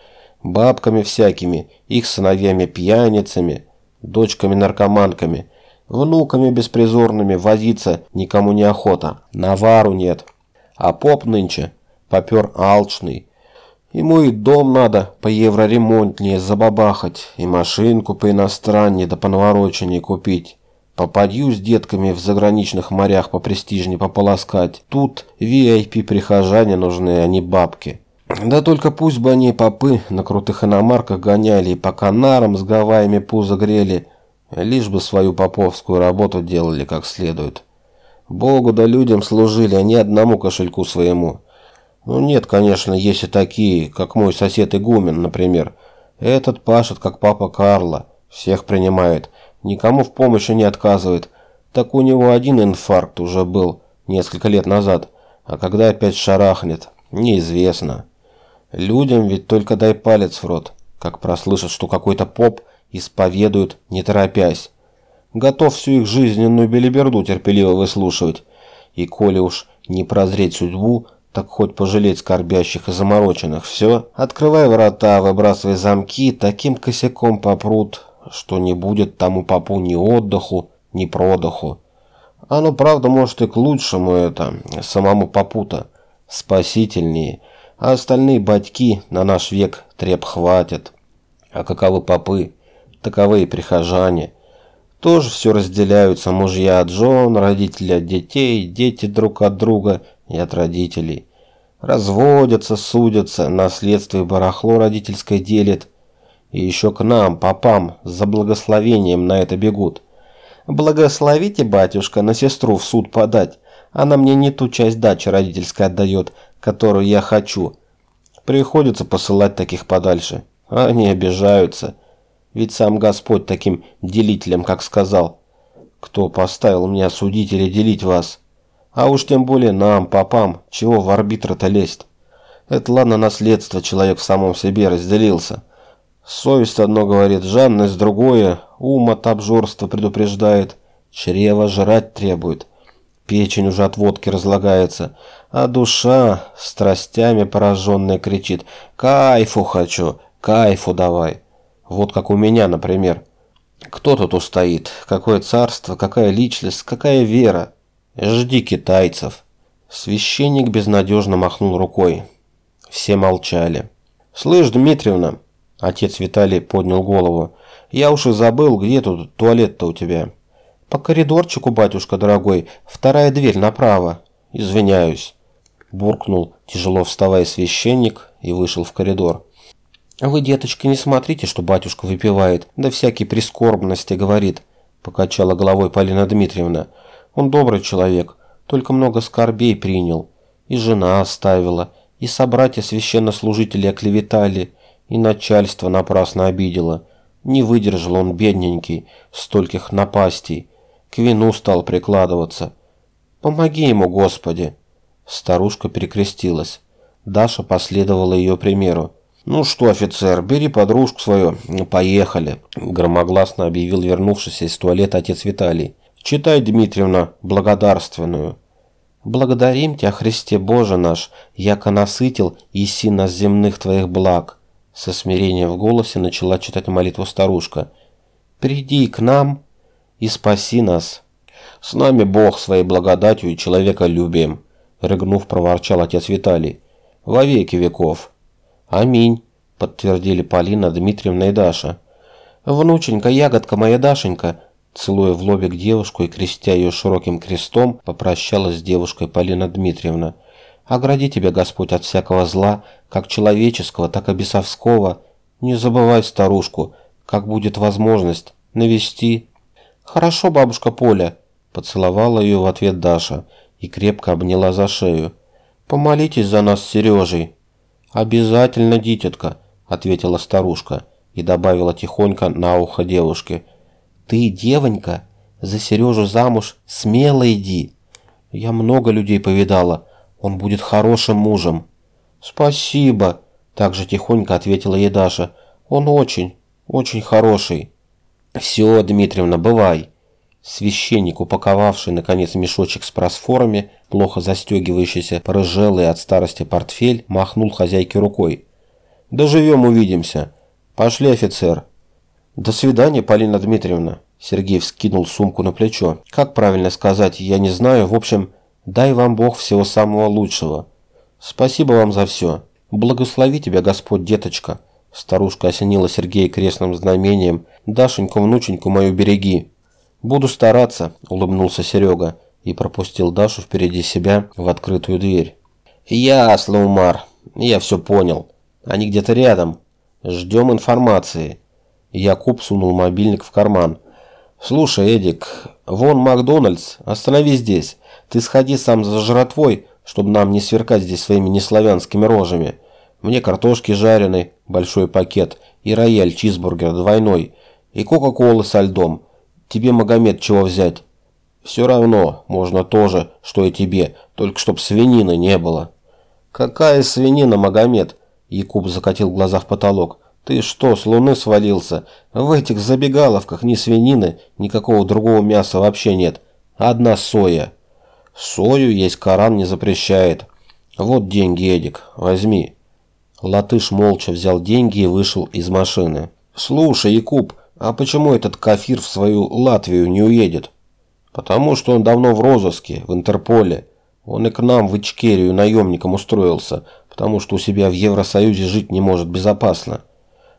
бабками всякими, их сыновьями-пьяницами, дочками-наркоманками, внуками беспризорными возиться никому не охота, навару нет. А поп нынче попер алчный, Ему и дом надо по евроремонтнее забабахать, и машинку по иностраннее да по навороченнее купить. Попадью с детками в заграничных морях по престижнее пополоскать. Тут VIP-прихожане нужны, а не бабки. Да только пусть бы они попы на крутых иномарках гоняли и по канарам с гаваями пузо грели, лишь бы свою поповскую работу делали как следует. Богу да людям служили, а не одному кошельку своему. Ну нет, конечно, есть и такие, как мой сосед Игумен, например. Этот пашет, как папа Карла, всех принимает, никому в помощи не отказывает. Так у него один инфаркт уже был несколько лет назад, а когда опять шарахнет, неизвестно. Людям ведь только дай палец в рот, как прослышат, что какой-то поп исповедует, не торопясь. Готов всю их жизненную белиберду терпеливо выслушивать. И коли уж не прозреть судьбу, так хоть пожалеть скорбящих и замороченных. Все, открывай врата, выбрасывай замки, таким косяком попрут, что не будет тому попу ни отдыху, ни продыху. Оно, правда, может и к лучшему это, самому попута, спасительнее, а остальные батьки на наш век треп хватит. А каковы попы, таковы и прихожане. Тоже все разделяются, мужья от жен, родители от детей, дети друг от друга – и от родителей. Разводятся, судятся, наследство и барахло родительское делят. И еще к нам, попам, за благословением на это бегут. Благословите, батюшка, на сестру в суд подать. Она мне не ту часть дачи родительской отдает, которую я хочу. Приходится посылать таких подальше. Они обижаются. Ведь сам Господь таким делителем, как сказал. Кто поставил меня судить или делить вас? А уж тем более нам, попам, чего в арбитра-то лезть. Это ладно наследство, человек в самом себе разделился. Совесть одно говорит, жадность другое, ум от обжорства предупреждает, чрево жрать требует. Печень уже от водки разлагается, а душа страстями пораженная кричит «Кайфу хочу, кайфу давай!» Вот как у меня, например. Кто тут устоит? Какое царство, какая личность, какая вера? «Жди китайцев». Священник безнадежно махнул рукой. Все молчали. «Слышь, Дмитриевна!» Отец Виталий поднял голову. «Я уж и забыл, где тут туалет-то у тебя?» «По коридорчику, батюшка дорогой, вторая дверь направо». «Извиняюсь», – буркнул, тяжело вставая священник и вышел в коридор. «Вы, деточка, не смотрите, что батюшка выпивает, да всякие прискорбности говорит», – покачала головой Полина Дмитриевна. Он добрый человек, только много скорбей принял. И жена оставила, и собратья священнослужители оклеветали, и начальство напрасно обидело. Не выдержал он, бедненький, стольких напастей. К вину стал прикладываться. Помоги ему, Господи!» Старушка перекрестилась. Даша последовала ее примеру. «Ну что, офицер, бери подружку свою, поехали», – громогласно объявил вернувшийся из туалета отец Виталий. «Читай, Дмитриевна, благодарственную». «Благодарим Тебя, Христе Боже наш, яко насытил иси нас земных Твоих благ». Со смирением в голосе начала читать молитву старушка. «Приди к нам и спаси нас». «С нами Бог своей благодатью и человеколюбием», – рыгнув, проворчал отец Виталий. «Во веки веков». «Аминь», – подтвердили Полина, Дмитриевна и Даша. «Внученька, ягодка моя Дашенька», целуя в лобик девушку и крестя ее широким крестом, попрощалась с девушкой Полина Дмитриевна. «Огради тебя, Господь, от всякого зла, как человеческого, так и бесовского. Не забывай старушку, как будет возможность, навести». «Хорошо, бабушка Поля», – поцеловала ее в ответ Даша и крепко обняла за шею. «Помолитесь за нас с Сережей». «Обязательно, дитятка», – ответила старушка и добавила тихонько на ухо девушке. «Ты, девонька, за Сережу замуж смело иди. Я много людей повидала, он будет хорошим мужем». «Спасибо», – также тихонько ответила ей Даша. «Он очень, очень хороший». «Все, Дмитриевна, бывай». Священник, упаковавший, наконец, мешочек с просфорами, плохо застегивающийся, порыжелый от старости портфель, махнул хозяйке рукой. «Доживем, увидимся. Пошли, офицер». «До свидания, Полина Дмитриевна». Сергей вскинул сумку на плечо. «Как правильно сказать, я не знаю. В общем, дай вам Бог всего самого лучшего. Спасибо вам за все. Благослови тебя, Господь, деточка». Старушка осенила Сергея крестным знамением. «Дашеньку, внученьку мою береги». «Буду стараться», – улыбнулся Серега и пропустил Дашу впереди себя в открытую дверь. «Ясно, Умар. Я все понял. Они где-то рядом. Ждем информации». Якуб сунул мобильник в карман. «Слушай, Эдик, вон Макдональдс. Останови здесь. Ты сходи сам за жратвой, чтобы нам не сверкать здесь своими неславянскими рожами. Мне картошки жареной, большой пакет, и рояль чизбургер двойной, и кока-колы со льдом». Тебе, Магомед, чего взять? Все равно, можно тоже, что и тебе, только чтоб свинины не было. Какая свинина, Магомед? Якуб закатил глаза в потолок. Ты что, с луны свалился? В этих забегаловках ни свинины, никакого другого мяса вообще нет. Одна соя. Сою есть Коран не запрещает. Вот деньги, Эдик, возьми. Латыш молча взял деньги и вышел из машины. Слушай, Якуб, а почему этот кафир в свою Латвию не уедет? Потому что он давно в розыске, в Интерполе. Он и к нам в Ичкерию наемником устроился, потому что у себя в Евросоюзе жить не может безопасно.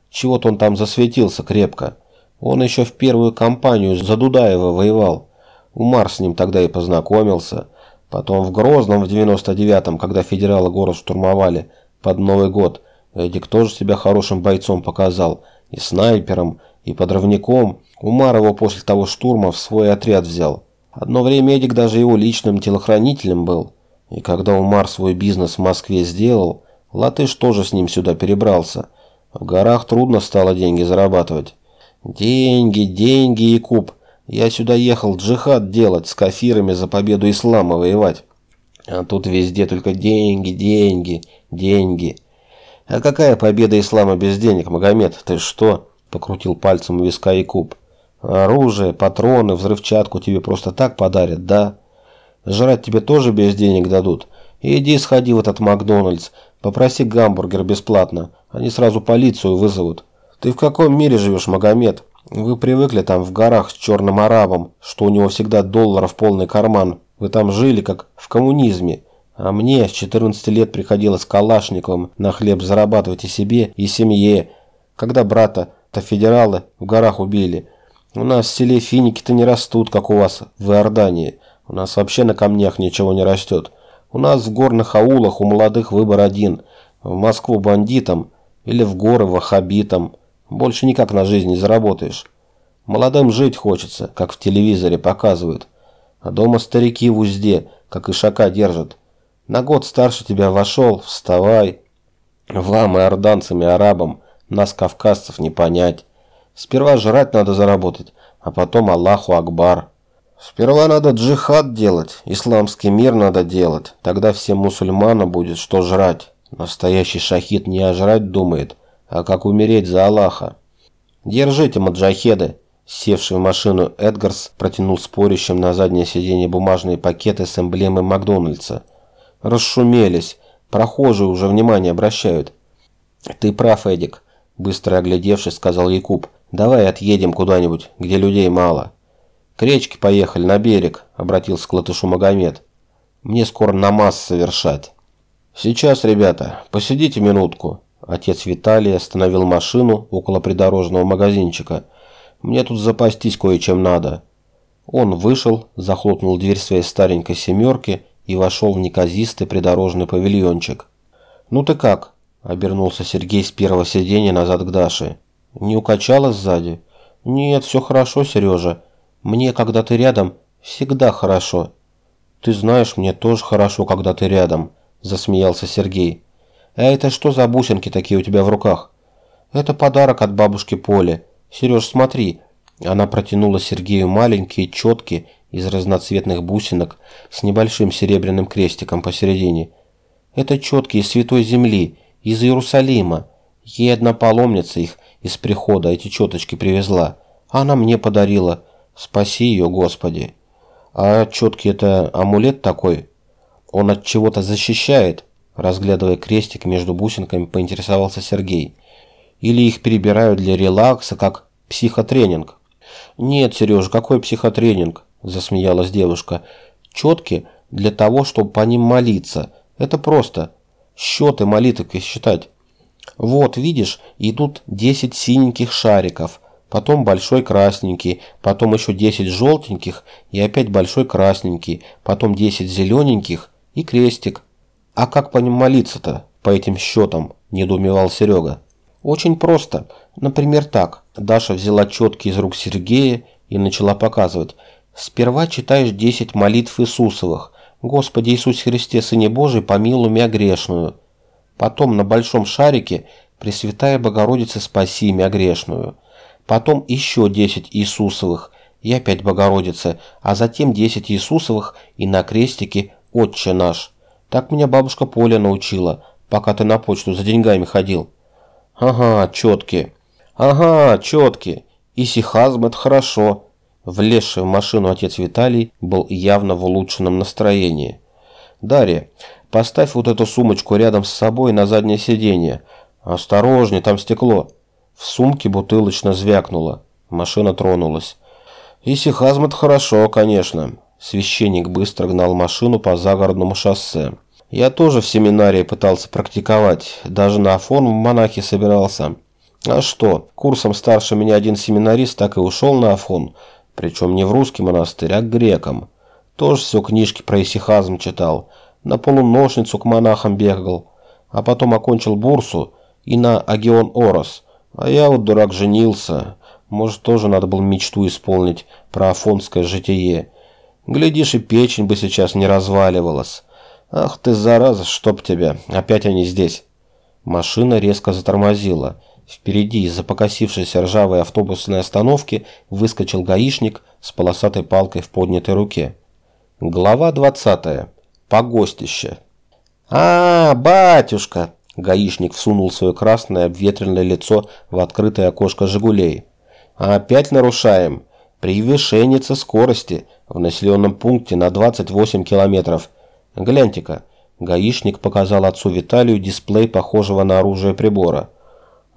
Чего-то он там засветился крепко. Он еще в первую кампанию за Дудаева воевал. Умар с ним тогда и познакомился. Потом в Грозном в 99-м, когда федералы город штурмовали под Новый год, Эдик тоже себя хорошим бойцом показал. И снайпером, и подрывником. Умар его после того штурма в свой отряд взял. Одно время Эдик даже его личным телохранителем был. И когда Умар свой бизнес в Москве сделал, Латыш тоже с ним сюда перебрался. В горах трудно стало деньги зарабатывать. Деньги, деньги и куб. Я сюда ехал джихад делать, с кафирами за победу ислама воевать. А тут везде только деньги, деньги, деньги. А какая победа ислама без денег, Магомед? Ты что? покрутил пальцем у виска и. Оружие, патроны, взрывчатку тебе просто так подарят, да? Жрать тебе тоже без денег дадут. Иди сходи в этот Макдональдс, попроси гамбургер бесплатно. Они сразу полицию вызовут. Ты в каком мире живешь, Магомед? Вы привыкли там в горах с черным арабом, что у него всегда долларов полный карман. Вы там жили, как в коммунизме. А мне с 14 лет приходилось Калашниковым на хлеб зарабатывать и себе, и семье. Когда брата то федералы в горах убили. У нас в селе финики-то не растут, как у вас в Иордании. У нас вообще на камнях ничего не растет. У нас в горных аулах у молодых выбор один. В Москву бандитам или в горы вахабитам. Больше никак на жизнь не заработаешь. Молодым жить хочется, как в телевизоре показывают. А дома старики в узде, как и шака держат. На год старше тебя вошел, вставай. Вам, иорданцам и арабам, нас, кавказцев, не понять. Сперва жрать надо заработать, а потом Аллаху Акбар. Сперва надо джихад делать, исламский мир надо делать. Тогда всем мусульманам будет что жрать. Настоящий шахид не о жрать думает, а как умереть за Аллаха. Держите, маджахеды. Севший в машину Эдгарс протянул спорящим на заднее сиденье бумажные пакеты с эмблемой Макдональдса. Расшумелись. Прохожие уже внимание обращают. «Ты прав, Эдик», – быстро оглядевшись, сказал Якуб. «Давай отъедем куда-нибудь, где людей мало». «К речке поехали, на берег», – обратился к Латышу Магомед. «Мне скоро намаз совершать». «Сейчас, ребята, посидите минутку». Отец Виталий остановил машину около придорожного магазинчика. «Мне тут запастись кое-чем надо». Он вышел, захлопнул дверь своей старенькой «семерки» и вошел в неказистый придорожный павильончик. «Ну ты как?» – обернулся Сергей с первого сиденья назад к Даше. «Не укачалась сзади?» «Нет, все хорошо, Сережа. Мне, когда ты рядом, всегда хорошо». «Ты знаешь, мне тоже хорошо, когда ты рядом», – засмеялся Сергей. «А это что за бусинки такие у тебя в руках?» «Это подарок от бабушки Поли. Сереж, смотри». Она протянула Сергею маленькие, четкие, из разноцветных бусинок с небольшим серебряным крестиком посередине. Это четкие святой земли, из Иерусалима. Ей одна паломница их из прихода эти четочки привезла. Она мне подарила. Спаси ее, Господи. А четкий это амулет такой? Он от чего-то защищает? Разглядывая крестик между бусинками, поинтересовался Сергей. Или их перебирают для релакса, как психотренинг? Нет, Сереж, какой психотренинг? засмеялась девушка. Четки для того, чтобы по ним молиться. Это просто. Счеты молитвы считать. Вот, видишь, идут 10 синеньких шариков, потом большой красненький, потом еще 10 желтеньких и опять большой красненький, потом 10 зелененьких и крестик. А как по ним молиться-то, по этим счетам, недоумевал Серега. Очень просто. Например, так. Даша взяла четки из рук Сергея и начала показывать. Сперва читаешь 10 молитв Иисусовых. «Господи Иисус Христе, Сыне Божий, помилуй меня грешную». Потом на большом шарике «Пресвятая Богородица, спаси меня грешную». Потом еще 10 Иисусовых и опять Богородица, а затем 10 Иисусовых и на крестике «Отче наш». Так меня бабушка Поля научила, пока ты на почту за деньгами ходил. Ага, четкие. Ага, четкие. И сихазм это хорошо. Влезший в машину отец Виталий был явно в улучшенном настроении. «Дарья, поставь вот эту сумочку рядом с собой на заднее сиденье. Осторожней, там стекло». В сумке бутылочно звякнуло. Машина тронулась. «Исихазм это хорошо, конечно». Священник быстро гнал машину по загородному шоссе. «Я тоже в семинарии пытался практиковать. Даже на Афон в монахи собирался». А что, курсом старше меня один семинарист так и ушел на Афон, причем не в русский монастырь, а к грекам. Тоже все книжки про исихазм читал. На полуношницу к монахам бегал. А потом окончил бурсу и на Агион Орос. А я вот, дурак, женился. Может, тоже надо было мечту исполнить про афонское житие. Глядишь, и печень бы сейчас не разваливалась. Ах ты, зараза, чтоб тебя. Опять они здесь. Машина резко затормозила. Впереди из-за покосившейся ржавой автобусной остановки выскочил гаишник с полосатой палкой в поднятой руке. Глава 20. Погостище. «А, батюшка!» Гаишник всунул свое красное обветренное лицо в открытое окошко «Жигулей». «Опять нарушаем. Превышение скорости в населенном пункте на 28 километров. Гляньте-ка». Гаишник показал отцу Виталию дисплей похожего на оружие прибора.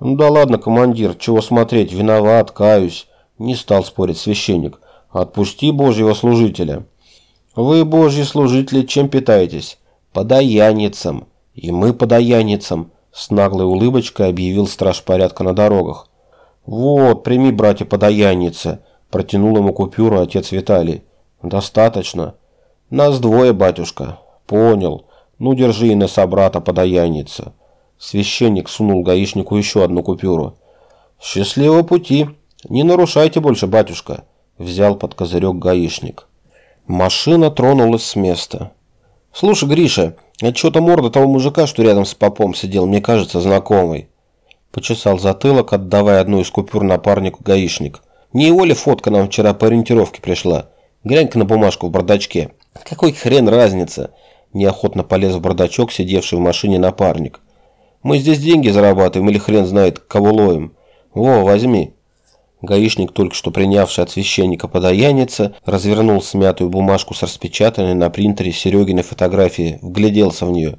«Ну да ладно, командир, чего смотреть, виноват, каюсь», – не стал спорить священник. «Отпусти Божьего служителя». «Вы, Божьи служители, чем питаетесь?» «Подаяницам». «И мы подаяницам», – с наглой улыбочкой объявил страж порядка на дорогах. «Вот, прими, братья, подаяницы», – протянул ему купюру отец Виталий. «Достаточно». «Нас двое, батюшка». «Понял. Ну, держи и на собрата подаяница». Священник сунул гаишнику еще одну купюру. «Счастливого пути! Не нарушайте больше, батюшка!» Взял под козырек гаишник. Машина тронулась с места. «Слушай, Гриша, а что-то морда того мужика, что рядом с попом сидел, мне кажется, знакомый». Почесал затылок, отдавая одну из купюр напарнику гаишник. «Не его ли фотка нам вчера по ориентировке пришла? Глянь-ка на бумажку в бардачке. Какой хрен разница? Неохотно полез в бардачок, сидевший в машине напарник. Мы здесь деньги зарабатываем или хрен знает, кого ловим. Во, возьми. Гаишник, только что принявший от священника подаяница, развернул смятую бумажку с распечатанной на принтере Серегиной фотографии, вгляделся в нее.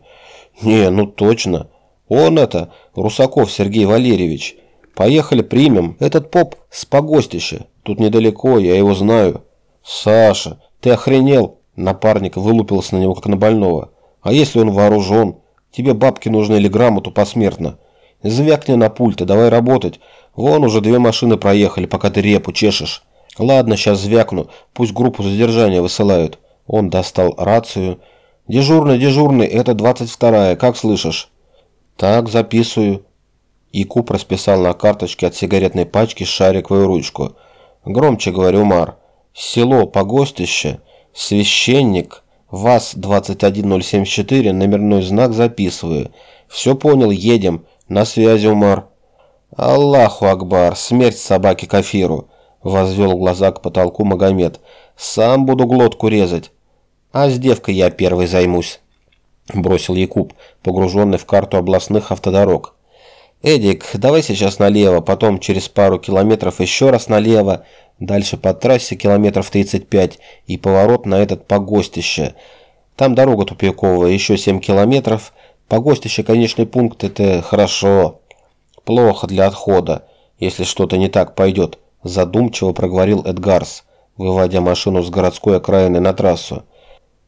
«Не, ну точно. Он это, Русаков Сергей Валерьевич. Поехали, примем. Этот поп с погостища. Тут недалеко, я его знаю». «Саша, ты охренел?» Напарник вылупился на него, как на больного. «А если он вооружен? Тебе бабки нужны или грамоту посмертно? Звякни на пульты, давай работать. Вон уже две машины проехали, пока ты репу чешешь. Ладно, сейчас звякну, пусть группу задержания высылают». Он достал рацию. «Дежурный, дежурный, это 22-я, как слышишь?» «Так, записываю». Якуб расписал на карточке от сигаретной пачки шариковую ручку. «Громче говорю, Мар. Село Погостище, священник, ВАЗ-21074, номерной знак записываю. Все понял, едем. На связи, Умар». «Аллаху Акбар, смерть собаке Кафиру», – возвел глаза к потолку Магомед. «Сам буду глотку резать. А с девкой я первый займусь», – бросил Якуб, погруженный в карту областных автодорог. «Эдик, давай сейчас налево, потом через пару километров еще раз налево, дальше по трассе километров 35 и поворот на этот погостище. Там дорога тупиковая, еще 7 километров. Погостище, конечный пункт, это хорошо. Плохо для отхода, если что-то не так пойдет», задумчиво проговорил Эдгарс, выводя машину с городской окраины на трассу.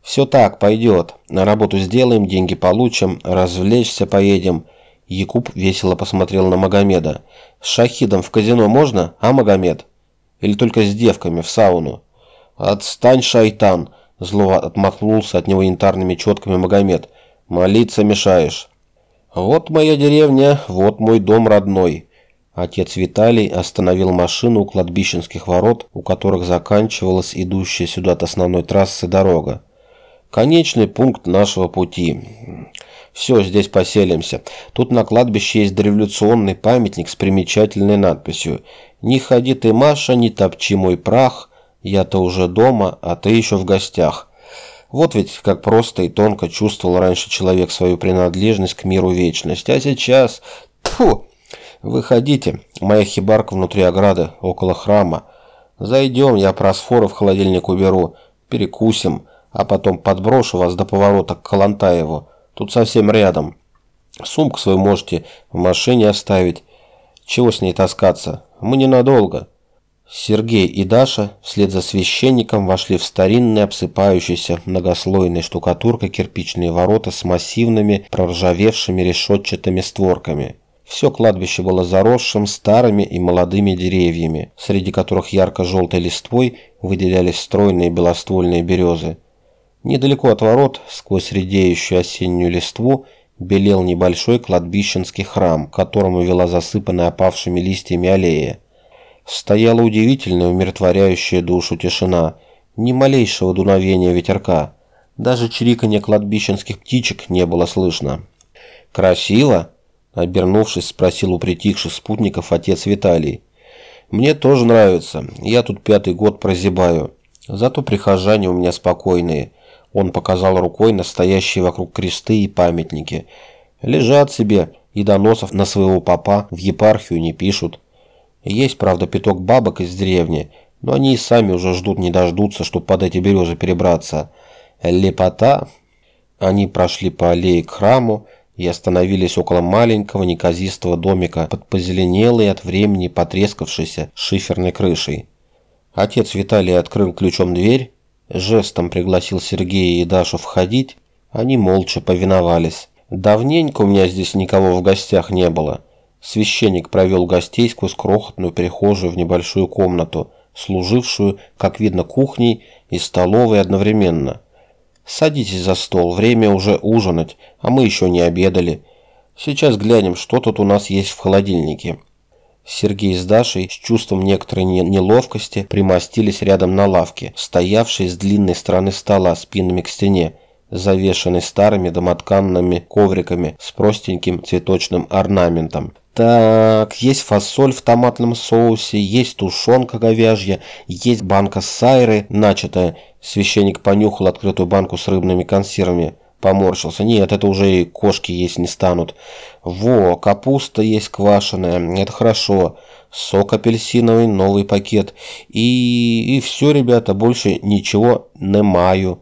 «Все так, пойдет. На работу сделаем, деньги получим, развлечься поедем». Якуб весело посмотрел на Магомеда. «С Шахидом в казино можно, а, Магомед? Или только с девками в сауну?» «Отстань, шайтан!» Зло отмахнулся от него янтарными четками Магомед. «Молиться мешаешь». «Вот моя деревня, вот мой дом родной». Отец Виталий остановил машину у кладбищенских ворот, у которых заканчивалась идущая сюда от основной трассы дорога. «Конечный пункт нашего пути. Все, здесь поселимся. Тут на кладбище есть дореволюционный памятник с примечательной надписью «Не ходи ты, Маша, не топчи мой прах, я-то уже дома, а ты еще в гостях». Вот ведь как просто и тонко чувствовал раньше человек свою принадлежность к миру вечности. А сейчас... Фу! Выходите, моя хибарка внутри ограды, около храма. Зайдем, я просфоры в холодильник уберу, перекусим, а потом подброшу вас до поворота к Калантаеву. Тут совсем рядом. Сумку свою можете в машине оставить. Чего с ней таскаться? Мы ненадолго». Сергей и Даша вслед за священником вошли в старинные, обсыпающиеся многослойной штукатуркой кирпичные ворота с массивными, проржавевшими решетчатыми створками. Все кладбище было заросшим старыми и молодыми деревьями, среди которых ярко-желтой листвой выделялись стройные белоствольные березы. Недалеко от ворот, сквозь редеющую осеннюю листву, белел небольшой кладбищенский храм, к которому вела засыпанная опавшими листьями аллея. Стояла удивительная, умиротворяющая душу тишина, ни малейшего дуновения ветерка. Даже чириканье кладбищенских птичек не было слышно. «Красиво?» – обернувшись, спросил у притихших спутников отец Виталий. «Мне тоже нравится. Я тут пятый год прозябаю. Зато прихожане у меня спокойные. Он показал рукой настоящие вокруг кресты и памятники. Лежат себе, и доносов на своего папа в епархию не пишут. Есть, правда, пяток бабок из деревни, но они и сами уже ждут не дождутся, чтобы под эти березы перебраться. Лепота. Они прошли по аллее к храму и остановились около маленького неказистого домика под позеленелой от времени потрескавшейся шиферной крышей. Отец Виталий открыл ключом дверь, Жестом пригласил Сергея и Дашу входить, они молча повиновались. Давненько у меня здесь никого в гостях не было. Священник провел гостей сквозь крохотную прихожую в небольшую комнату, служившую, как видно, кухней и столовой одновременно. «Садитесь за стол, время уже ужинать, а мы еще не обедали. Сейчас глянем, что тут у нас есть в холодильнике». Сергей с Дашей с чувством некоторой неловкости примостились рядом на лавке, стоявшей с длинной стороны стола спинами к стене, завешанной старыми домотканными ковриками с простеньким цветочным орнаментом. Так, есть фасоль в томатном соусе, есть тушенка говяжья, есть банка сайры, начатая. Священник понюхал открытую банку с рыбными консервами. Поморщился. Нет, это уже и кошки есть не станут. Во, капуста есть квашеная. Это хорошо. Сок апельсиновый, новый пакет. И, и все, ребята, больше ничего не маю.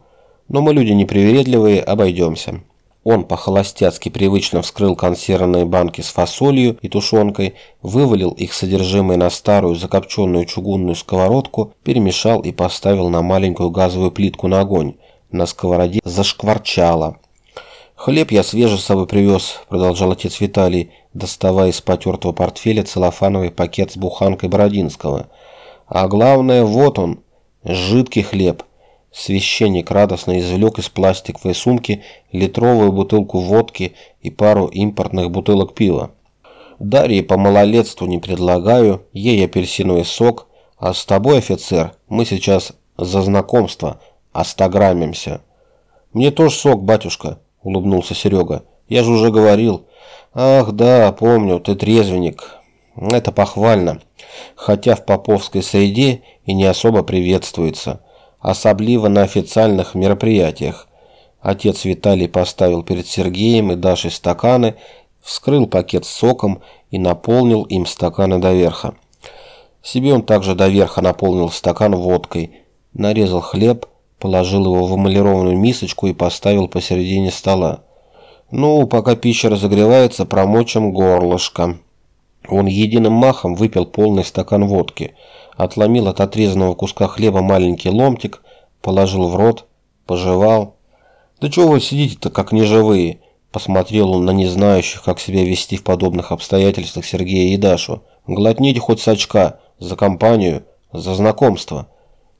Но мы люди непривередливые, обойдемся. Он по-холостяцки привычно вскрыл консервные банки с фасолью и тушенкой, вывалил их содержимое на старую закопченную чугунную сковородку, перемешал и поставил на маленькую газовую плитку на огонь. На сковороде зашкварчало. «Хлеб я свежий с собой привез», – продолжал отец Виталий, доставая из потертого портфеля целлофановый пакет с буханкой Бородинского. «А главное, вот он, жидкий хлеб». Священник радостно извлек из пластиковой сумки литровую бутылку водки и пару импортных бутылок пива. Дарье по малолетству не предлагаю, ей апельсиновый сок, а с тобой, офицер, мы сейчас за знакомство остаграммимся. Мне тоже сок, батюшка, улыбнулся Серега. Я же уже говорил. Ах, да, помню, ты трезвенник. Это похвально, хотя в поповской среде и не особо приветствуется особливо на официальных мероприятиях. Отец Виталий поставил перед Сергеем и Дашей стаканы, вскрыл пакет с соком и наполнил им стаканы до верха. Себе он также до верха наполнил стакан водкой, нарезал хлеб, положил его в эмалированную мисочку и поставил посередине стола. «Ну, пока пища разогревается, промочим горлышко». Он единым махом выпил полный стакан водки – отломил от отрезанного куска хлеба маленький ломтик, положил в рот, пожевал. «Да чего вы сидите-то, как неживые?» Посмотрел он на не знающих, как себя вести в подобных обстоятельствах Сергея и Дашу. «Глотните хоть с очка, за компанию, за знакомство».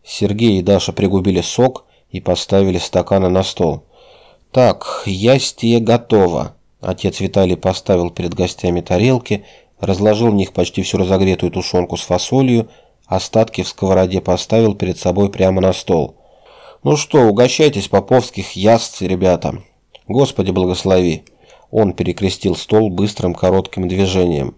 Сергей и Даша пригубили сок и поставили стаканы на стол. «Так, ястие готово». Отец Виталий поставил перед гостями тарелки, разложил в них почти всю разогретую тушенку с фасолью, Остатки в сковороде поставил перед собой прямо на стол. «Ну что, угощайтесь поповских яств, ребята. Господи благослови!» Он перекрестил стол быстрым коротким движением.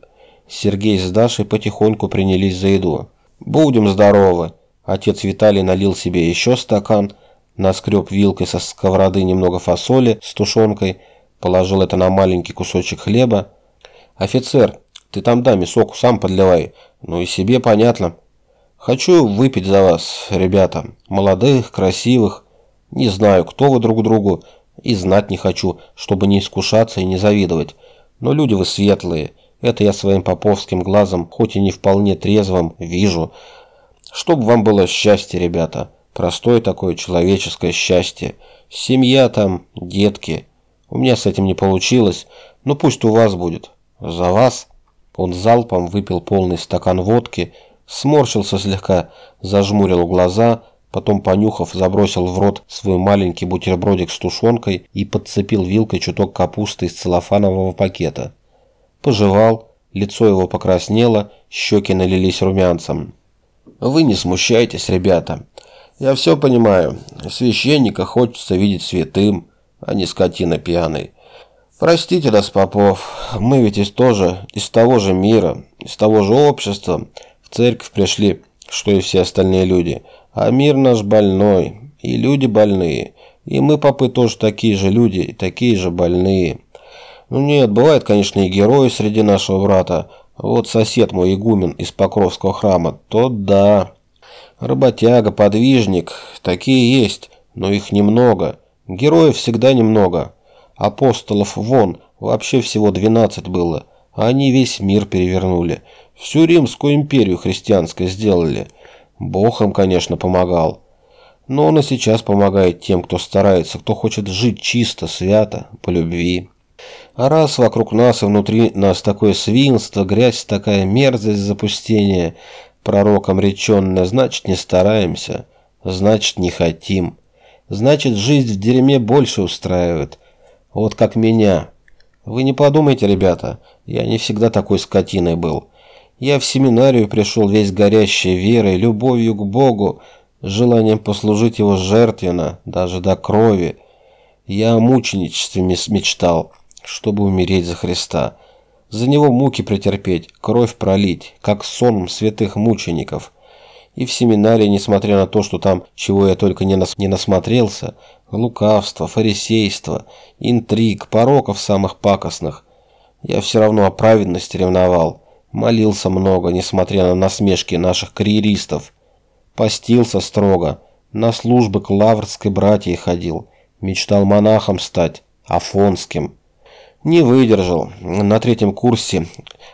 Сергей с Дашей потихоньку принялись за еду. «Будем здоровы!» Отец Виталий налил себе еще стакан, наскреб вилкой со сковороды немного фасоли с тушенкой, положил это на маленький кусочек хлеба. «Офицер, ты там даме соку сам подливай. Ну и себе понятно». Хочу выпить за вас, ребята, молодых, красивых. Не знаю, кто вы друг другу, и знать не хочу, чтобы не искушаться и не завидовать. Но люди вы светлые, это я своим поповским глазом, хоть и не вполне трезвым, вижу. Чтоб вам было счастье, ребята, простое такое человеческое счастье. Семья там, детки. У меня с этим не получилось, но пусть у вас будет. За вас. Он залпом выпил полный стакан водки, сморщился слегка, зажмурил глаза, потом, понюхав, забросил в рот свой маленький бутербродик с тушенкой и подцепил вилкой чуток капусты из целлофанового пакета. Пожевал, лицо его покраснело, щеки налились румянцем. «Вы не смущайтесь, ребята. Я все понимаю. Священника хочется видеть святым, а не скотина пьяной. Простите нас, Попов, мы ведь из тоже, из того же мира, из того же общества, в церковь пришли, что и все остальные люди. А мир наш больной, и люди больные. И мы, попы, тоже такие же люди, и такие же больные. Ну нет, бывает, конечно, и герои среди нашего брата. Вот сосед мой игумен из Покровского храма, тот да. Работяга, подвижник, такие есть, но их немного. Героев всегда немного. Апостолов вон, вообще всего 12 было, они весь мир перевернули. Всю Римскую империю христианской сделали. Бог им, конечно, помогал. Но он и сейчас помогает тем, кто старается, кто хочет жить чисто, свято, по любви. А раз вокруг нас и внутри нас такое свинство, грязь такая, мерзость запустения, пророком реченная, значит не стараемся, значит не хотим. Значит жизнь в дерьме больше устраивает. Вот как меня. Вы не подумайте, ребята, я не всегда такой скотиной был. Я в семинарию пришел весь горящей верой, любовью к Богу, желанием послужить Его жертвенно, даже до крови. Я о мученичестве мечтал, чтобы умереть за Христа. За него муки претерпеть, кровь пролить, как сон святых мучеников. И в семинарии, несмотря на то, что там чего я только не, нас, не насмотрелся, лукавство, фарисейство, интриг, пороков самых пакостных, я все равно о праведности ревновал. Молился много, несмотря на насмешки наших карьеристов. Постился строго, на службы к лаврской братье ходил. Мечтал монахом стать, афонским. Не выдержал. На третьем курсе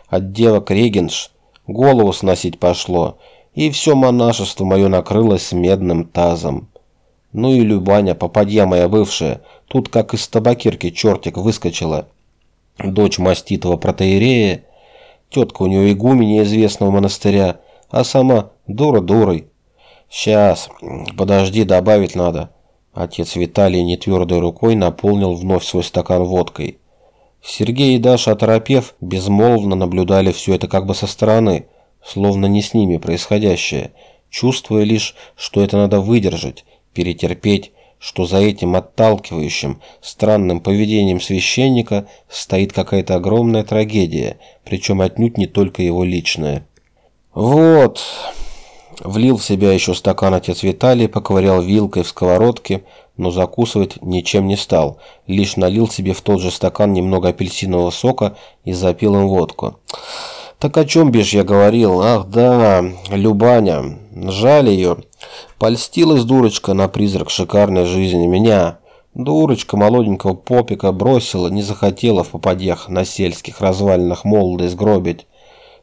от девок регенш голову сносить пошло, и все монашество мое накрылось медным тазом. Ну и Любаня, попадья моя бывшая, тут как из табакирки чертик выскочила. Дочь маститого протеерея, тетка у нее игуменя известного монастыря, а сама дура дурой. Сейчас, подожди, добавить надо. Отец Виталий нетвердой рукой наполнил вновь свой стакан водкой. Сергей и Даша, оторопев, безмолвно наблюдали все это как бы со стороны, словно не с ними происходящее, чувствуя лишь, что это надо выдержать, перетерпеть, что за этим отталкивающим, странным поведением священника стоит какая-то огромная трагедия, причем отнюдь не только его личная. «Вот», Влил в себя еще стакан отец Виталий, поковырял вилкой в сковородке, но закусывать ничем не стал, лишь налил себе в тот же стакан немного апельсинового сока и запил им водку. «Так о чем бишь я говорил? Ах да, Любаня, жаль ее. Польстилась дурочка на призрак шикарной жизни меня». Дурочка молоденького попика бросила, не захотела в попадьях на сельских развалинах молодость гробить.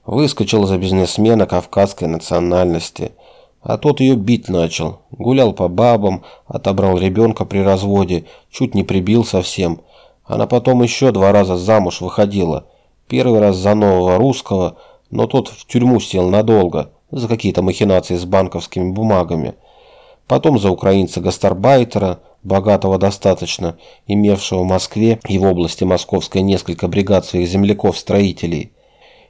Выскочил за бизнесмена кавказской национальности. А тот ее бить начал. Гулял по бабам, отобрал ребенка при разводе, чуть не прибил совсем. Она потом еще два раза замуж выходила. Первый раз за нового русского, но тот в тюрьму сел надолго, за какие-то махинации с банковскими бумагами. Потом за украинца-гастарбайтера, богатого достаточно, имевшего в Москве и в области Московской несколько бригад своих земляков-строителей.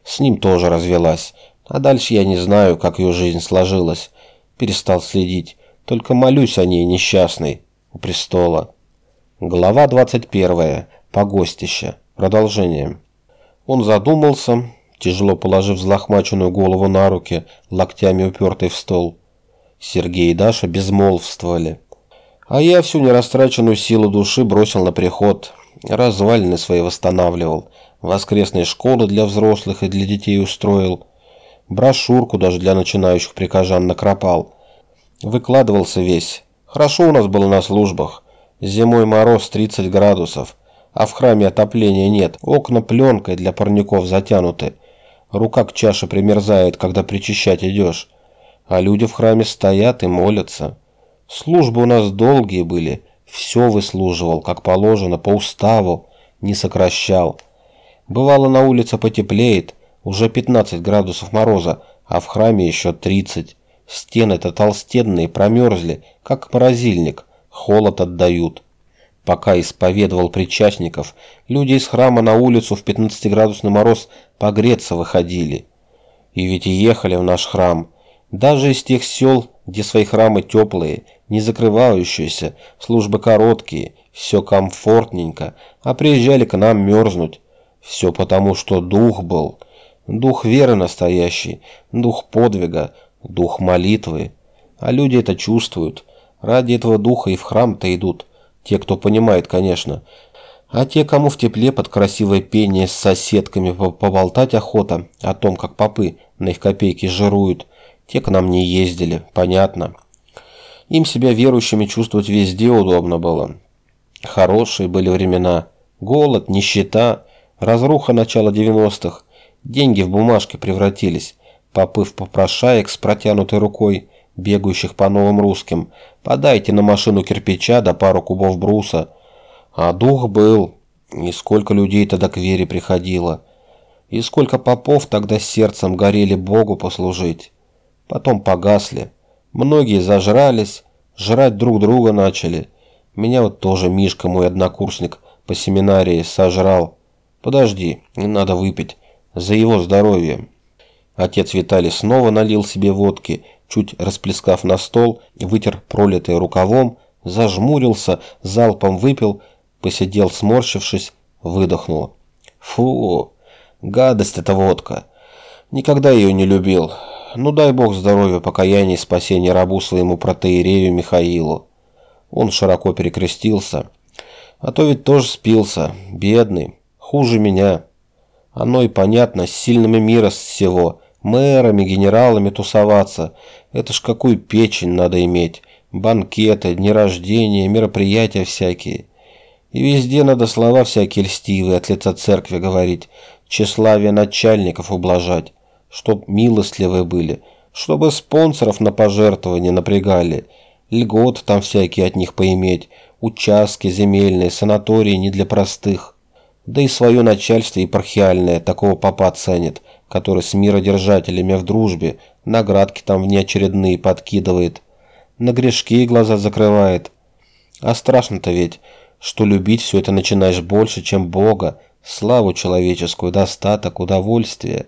С ним тоже развелась. А дальше я не знаю, как ее жизнь сложилась. Перестал следить. Только молюсь о ней несчастной у престола. Глава 21. Погостище. Продолжение. Он задумался, тяжело положив взлохмаченную голову на руки, локтями упертый в стол. Сергей и Даша безмолвствовали. А я всю нерастраченную силу души бросил на приход, развалины свои восстанавливал, воскресные школы для взрослых и для детей устроил, брошюрку даже для начинающих прихожан накропал. Выкладывался весь. Хорошо у нас было на службах. Зимой мороз 30 градусов, а в храме отопления нет, окна пленкой для парников затянуты. Рука к чаше примерзает, когда причащать идешь. А люди в храме стоят и молятся. Службы у нас долгие были, все выслуживал, как положено, по уставу, не сокращал. Бывало, на улице потеплеет, уже 15 градусов мороза, а в храме еще 30. Стены-то толстенные, промерзли, как морозильник, холод отдают. Пока исповедовал причастников, люди из храма на улицу в 15-градусный мороз погреться выходили. И ведь и ехали в наш храм. Даже из тех сел, где свои храмы теплые, не закрывающиеся, службы короткие, все комфортненько, а приезжали к нам мерзнуть. Все потому, что дух был, дух веры настоящий, дух подвига, дух молитвы. А люди это чувствуют. Ради этого духа и в храм-то идут. Те, кто понимает, конечно. А те, кому в тепле под красивое пение с соседками поболтать охота о том, как попы на их копейки жируют, те к нам не ездили, понятно. Им себя верующими чувствовать везде удобно было. Хорошие были времена. Голод, нищета, Разруха начала 90-х. Деньги в бумажке превратились. Попы в попрошаек с протянутой рукой, бегающих по новым русским. Подайте на машину кирпича да пару кубов бруса. А дух был. И сколько людей тогда к вере приходило. И сколько попов тогда сердцем горели Богу послужить. Потом погасли. Многие зажрались, жрать друг друга начали. Меня вот тоже Мишка, мой однокурсник, по семинарии сожрал. «Подожди, не надо выпить. За его здоровье». Отец Виталий снова налил себе водки, чуть расплескав на стол, вытер пролитый рукавом, зажмурился, залпом выпил, посидел сморщившись, выдохнул. «Фу, Гадость эта водка. Никогда ее не любил. Ну дай бог здоровья, покаяния и спасения рабу своему протеерею Михаилу. Он широко перекрестился. А то ведь тоже спился. Бедный. Хуже меня. Оно и понятно, с сильными мира всего. Мэрами, генералами тусоваться. Это ж какую печень надо иметь. Банкеты, дни рождения, мероприятия всякие. И везде надо слова всякие льстивые от лица церкви говорить, тщеславие начальников ублажать, чтоб милостливые были, чтобы спонсоров на пожертвования напрягали, льгот там всякие от них поиметь, участки земельные, санатории не для простых. Да и свое начальство епархиальное такого попа ценит, который с миродержателями в дружбе, наградки там внеочередные подкидывает, на грешки глаза закрывает. А страшно-то ведь, что любить все это начинаешь больше, чем Бога, славу человеческую, достаток, удовольствие.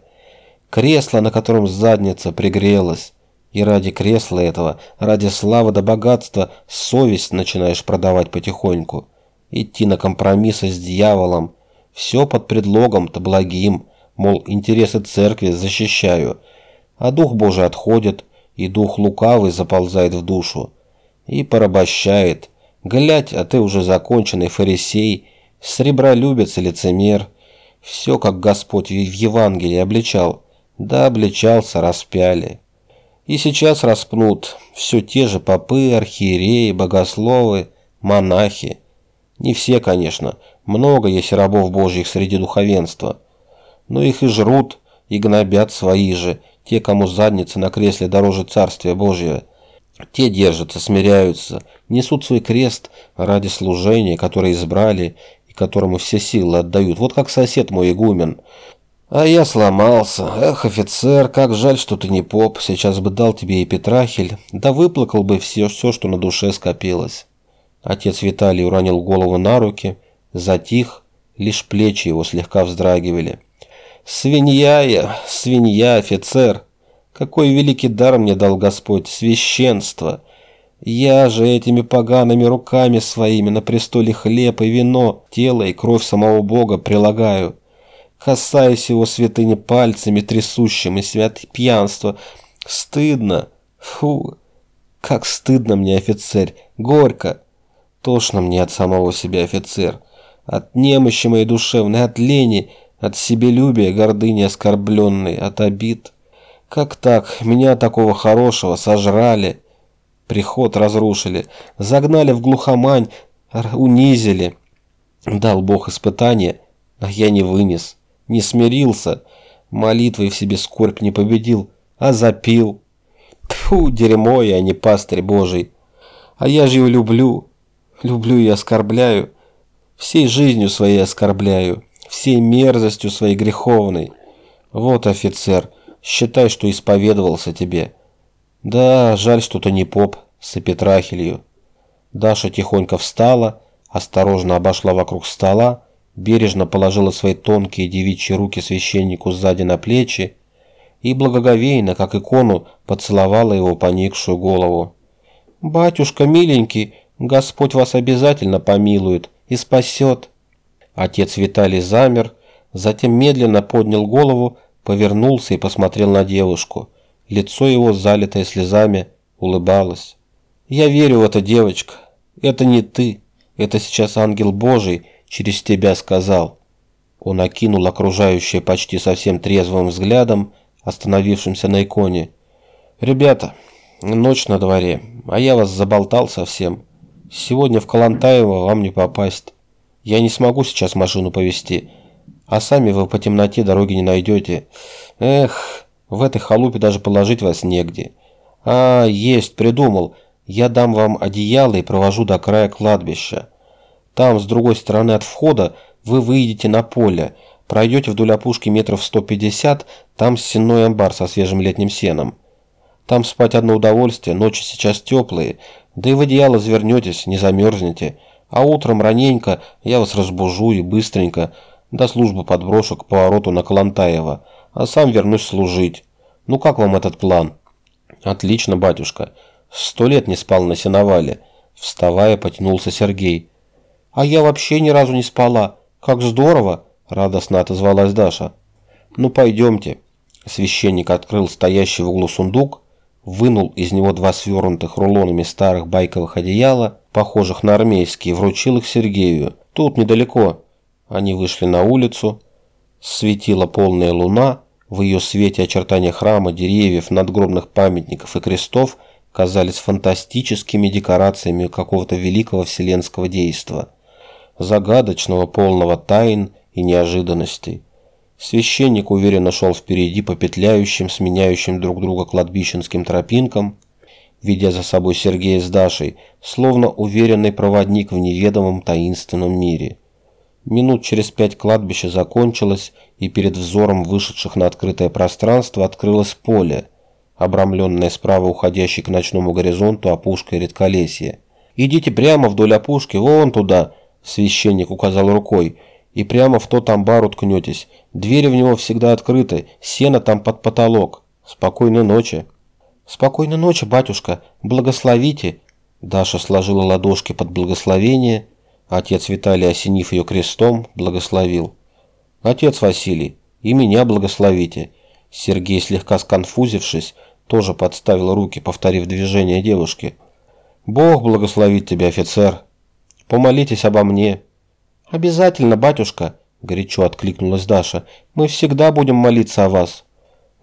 Кресло, на котором задница пригрелась. И ради кресла этого, ради славы да богатства, совесть начинаешь продавать потихоньку. Идти на компромиссы с дьяволом. Все под предлогом-то благим, мол, интересы церкви защищаю. А Дух Божий отходит, и Дух лукавый заползает в душу. И порабощает, Глядь, а ты уже законченный фарисей, сребролюбец и лицемер. Все, как Господь в Евангелии обличал. Да обличался, распяли. И сейчас распнут все те же попы, архиереи, богословы, монахи. Не все, конечно, много есть рабов божьих среди духовенства. Но их и жрут, и гнобят свои же, те, кому задница на кресле дороже Царствия Божьего. Те держатся, смиряются, несут свой крест ради служения, которое избрали и которому все силы отдают. Вот как сосед мой игумен. А я сломался. Эх, офицер, как жаль, что ты не поп. Сейчас бы дал тебе и Петрахель, да выплакал бы все, все, что на душе скопилось. Отец Виталий уронил голову на руки, затих, лишь плечи его слегка вздрагивали. «Свинья я, свинья, офицер!» Какой великий дар мне дал Господь, священство! Я же этими погаными руками своими на престоле хлеб и вино, тело и кровь самого Бога прилагаю. Касаясь его святыни пальцами трясущими, свят пьянство. Стыдно. Фу, как стыдно мне, офицер. Горько. Тошно мне от самого себя, офицер. От немощи моей душевной, от лени, от себелюбия, гордыни оскорбленной, от обид. Как так? Меня такого хорошего сожрали. Приход разрушили. Загнали в глухомань. Унизили. Дал Бог испытание, а я не вынес. Не смирился. Молитвой в себе скорбь не победил, а запил. Тьфу, дерьмо я, не пастырь Божий. А я же его люблю. Люблю и оскорбляю. Всей жизнью своей оскорбляю. Всей мерзостью своей греховной. Вот офицер. Считай, что исповедовался тебе. Да, жаль, что ты не поп с эпитрахилью. Даша тихонько встала, осторожно обошла вокруг стола, бережно положила свои тонкие девичьи руки священнику сзади на плечи и благоговейно, как икону, поцеловала его поникшую голову. «Батюшка, миленький, Господь вас обязательно помилует и спасет». Отец Виталий замер, затем медленно поднял голову повернулся и посмотрел на девушку. Лицо его, залитое слезами, улыбалось. «Я верю в это, девочка. Это не ты. Это сейчас ангел Божий через тебя сказал». Он окинул окружающее почти совсем трезвым взглядом, остановившимся на иконе. «Ребята, ночь на дворе, а я вас заболтал совсем. Сегодня в Калантаево вам не попасть. Я не смогу сейчас машину повезти а сами вы по темноте дороги не найдете. Эх, в этой халупе даже положить вас негде. А, есть, придумал. Я дам вам одеяло и провожу до края кладбища. Там, с другой стороны от входа, вы выйдете на поле, пройдете вдоль опушки метров 150, там сенной амбар со свежим летним сеном. Там спать одно удовольствие, ночи сейчас теплые, да и в одеяло завернетесь, не замерзнете. А утром раненько я вас разбужу и быстренько до службы подброшу к повороту на Калантаева, а сам вернусь служить. Ну как вам этот план? Отлично, батюшка. Сто лет не спал на сеновале. Вставая, потянулся Сергей. А я вообще ни разу не спала. Как здорово, радостно отозвалась Даша. Ну пойдемте. Священник открыл стоящий в углу сундук, вынул из него два свернутых рулонами старых байковых одеяла, похожих на армейские, вручил их Сергею. Тут недалеко. Они вышли на улицу. Светила полная луна. В ее свете очертания храма, деревьев, надгробных памятников и крестов казались фантастическими декорациями какого-то великого вселенского действа, загадочного, полного тайн и неожиданностей. Священник уверенно шел впереди по петляющим, сменяющим друг друга кладбищенским тропинкам, ведя за собой Сергея с Дашей, словно уверенный проводник в неведомом таинственном мире. Минут через пять кладбище закончилось, и перед взором вышедших на открытое пространство открылось поле, обрамленное справа уходящей к ночному горизонту опушкой редколесья. «Идите прямо вдоль опушки, вон туда», — священник указал рукой, — и прямо в тот амбар уткнетесь. Двери в него всегда открыты, сено там под потолок. Спокойной ночи». «Спокойной ночи, батюшка, благословите!» Даша сложила ладошки под благословение. Отец Виталий, осенив ее крестом, благословил. «Отец Василий, и меня благословите!» Сергей, слегка сконфузившись, тоже подставил руки, повторив движение девушки. «Бог благословит тебя, офицер! Помолитесь обо мне!» «Обязательно, батюшка!» – горячо откликнулась Даша. «Мы всегда будем молиться о вас».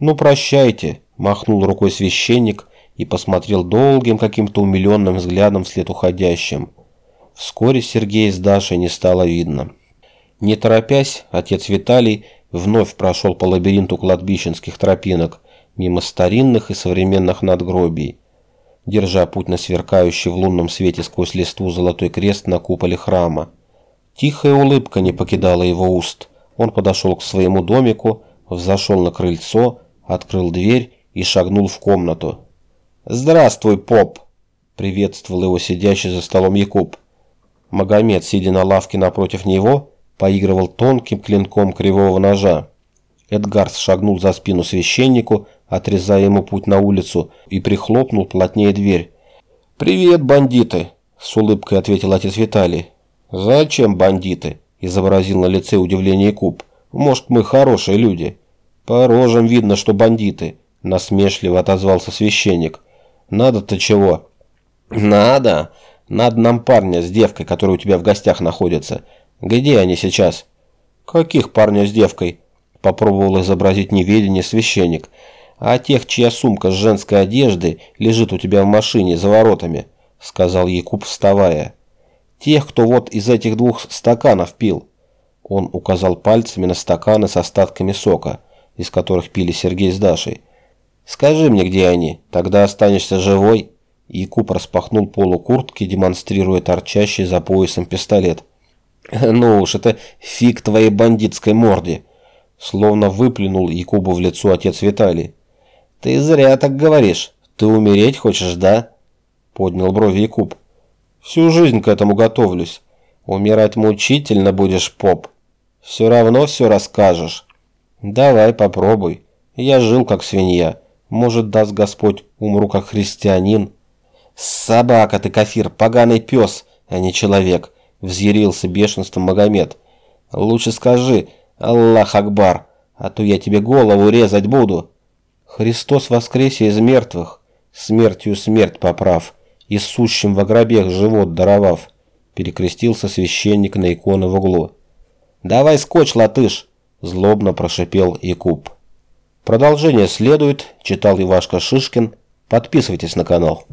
«Ну, прощайте!» – махнул рукой священник и посмотрел долгим каким-то умиленным взглядом вслед уходящим. Вскоре Сергея с Дашей не стало видно. Не торопясь, отец Виталий вновь прошел по лабиринту кладбищенских тропинок, мимо старинных и современных надгробий, держа путь на сверкающий в лунном свете сквозь листву золотой крест на куполе храма. Тихая улыбка не покидала его уст. Он подошел к своему домику, взошел на крыльцо, открыл дверь и шагнул в комнату. «Здравствуй, поп!» – приветствовал его сидящий за столом Якуб. Магомед, сидя на лавке напротив него, поигрывал тонким клинком кривого ножа. Эдгарс шагнул за спину священнику, отрезая ему путь на улицу, и прихлопнул плотнее дверь. «Привет, бандиты!» – с улыбкой ответил отец Виталий. «Зачем бандиты?» – изобразил на лице удивление Куб. «Может, мы хорошие люди?» «По рожам видно, что бандиты», – насмешливо отозвался священник. «Надо-то чего?» «Надо. Надо нам парня с девкой, который у тебя в гостях находится. Где они сейчас?» «Каких парня с девкой?» – попробовал изобразить неведение священник. «А тех, чья сумка с женской одеждой лежит у тебя в машине за воротами», – сказал Якуб, вставая. Тех, кто вот из этих двух стаканов пил. Он указал пальцами на стаканы с остатками сока, из которых пили Сергей с Дашей. «Скажи мне, где они, тогда останешься живой». Якуб распахнул полу куртки, демонстрируя торчащий за поясом пистолет. «Ну уж, это фиг твоей бандитской морде!» Словно выплюнул Якубу в лицо отец Виталий. «Ты зря так говоришь. Ты умереть хочешь, да?» Поднял брови Якуб. Всю жизнь к этому готовлюсь. Умирать мучительно будешь, поп. Все равно все расскажешь. Давай попробуй. Я жил как свинья. Может, даст Господь, умру как христианин. Собака ты, кафир, поганый пес, а не человек. Взъярился бешенством Магомед. Лучше скажи, Аллах Акбар, а то я тебе голову резать буду. Христос воскресе из мертвых, смертью смерть поправ и сущим в гробех живот даровав, перекрестился священник на икону в углу. «Давай скотч, латыш!» – злобно прошипел Якуб. Продолжение следует, читал Ивашка Шишкин. Подписывайтесь на канал.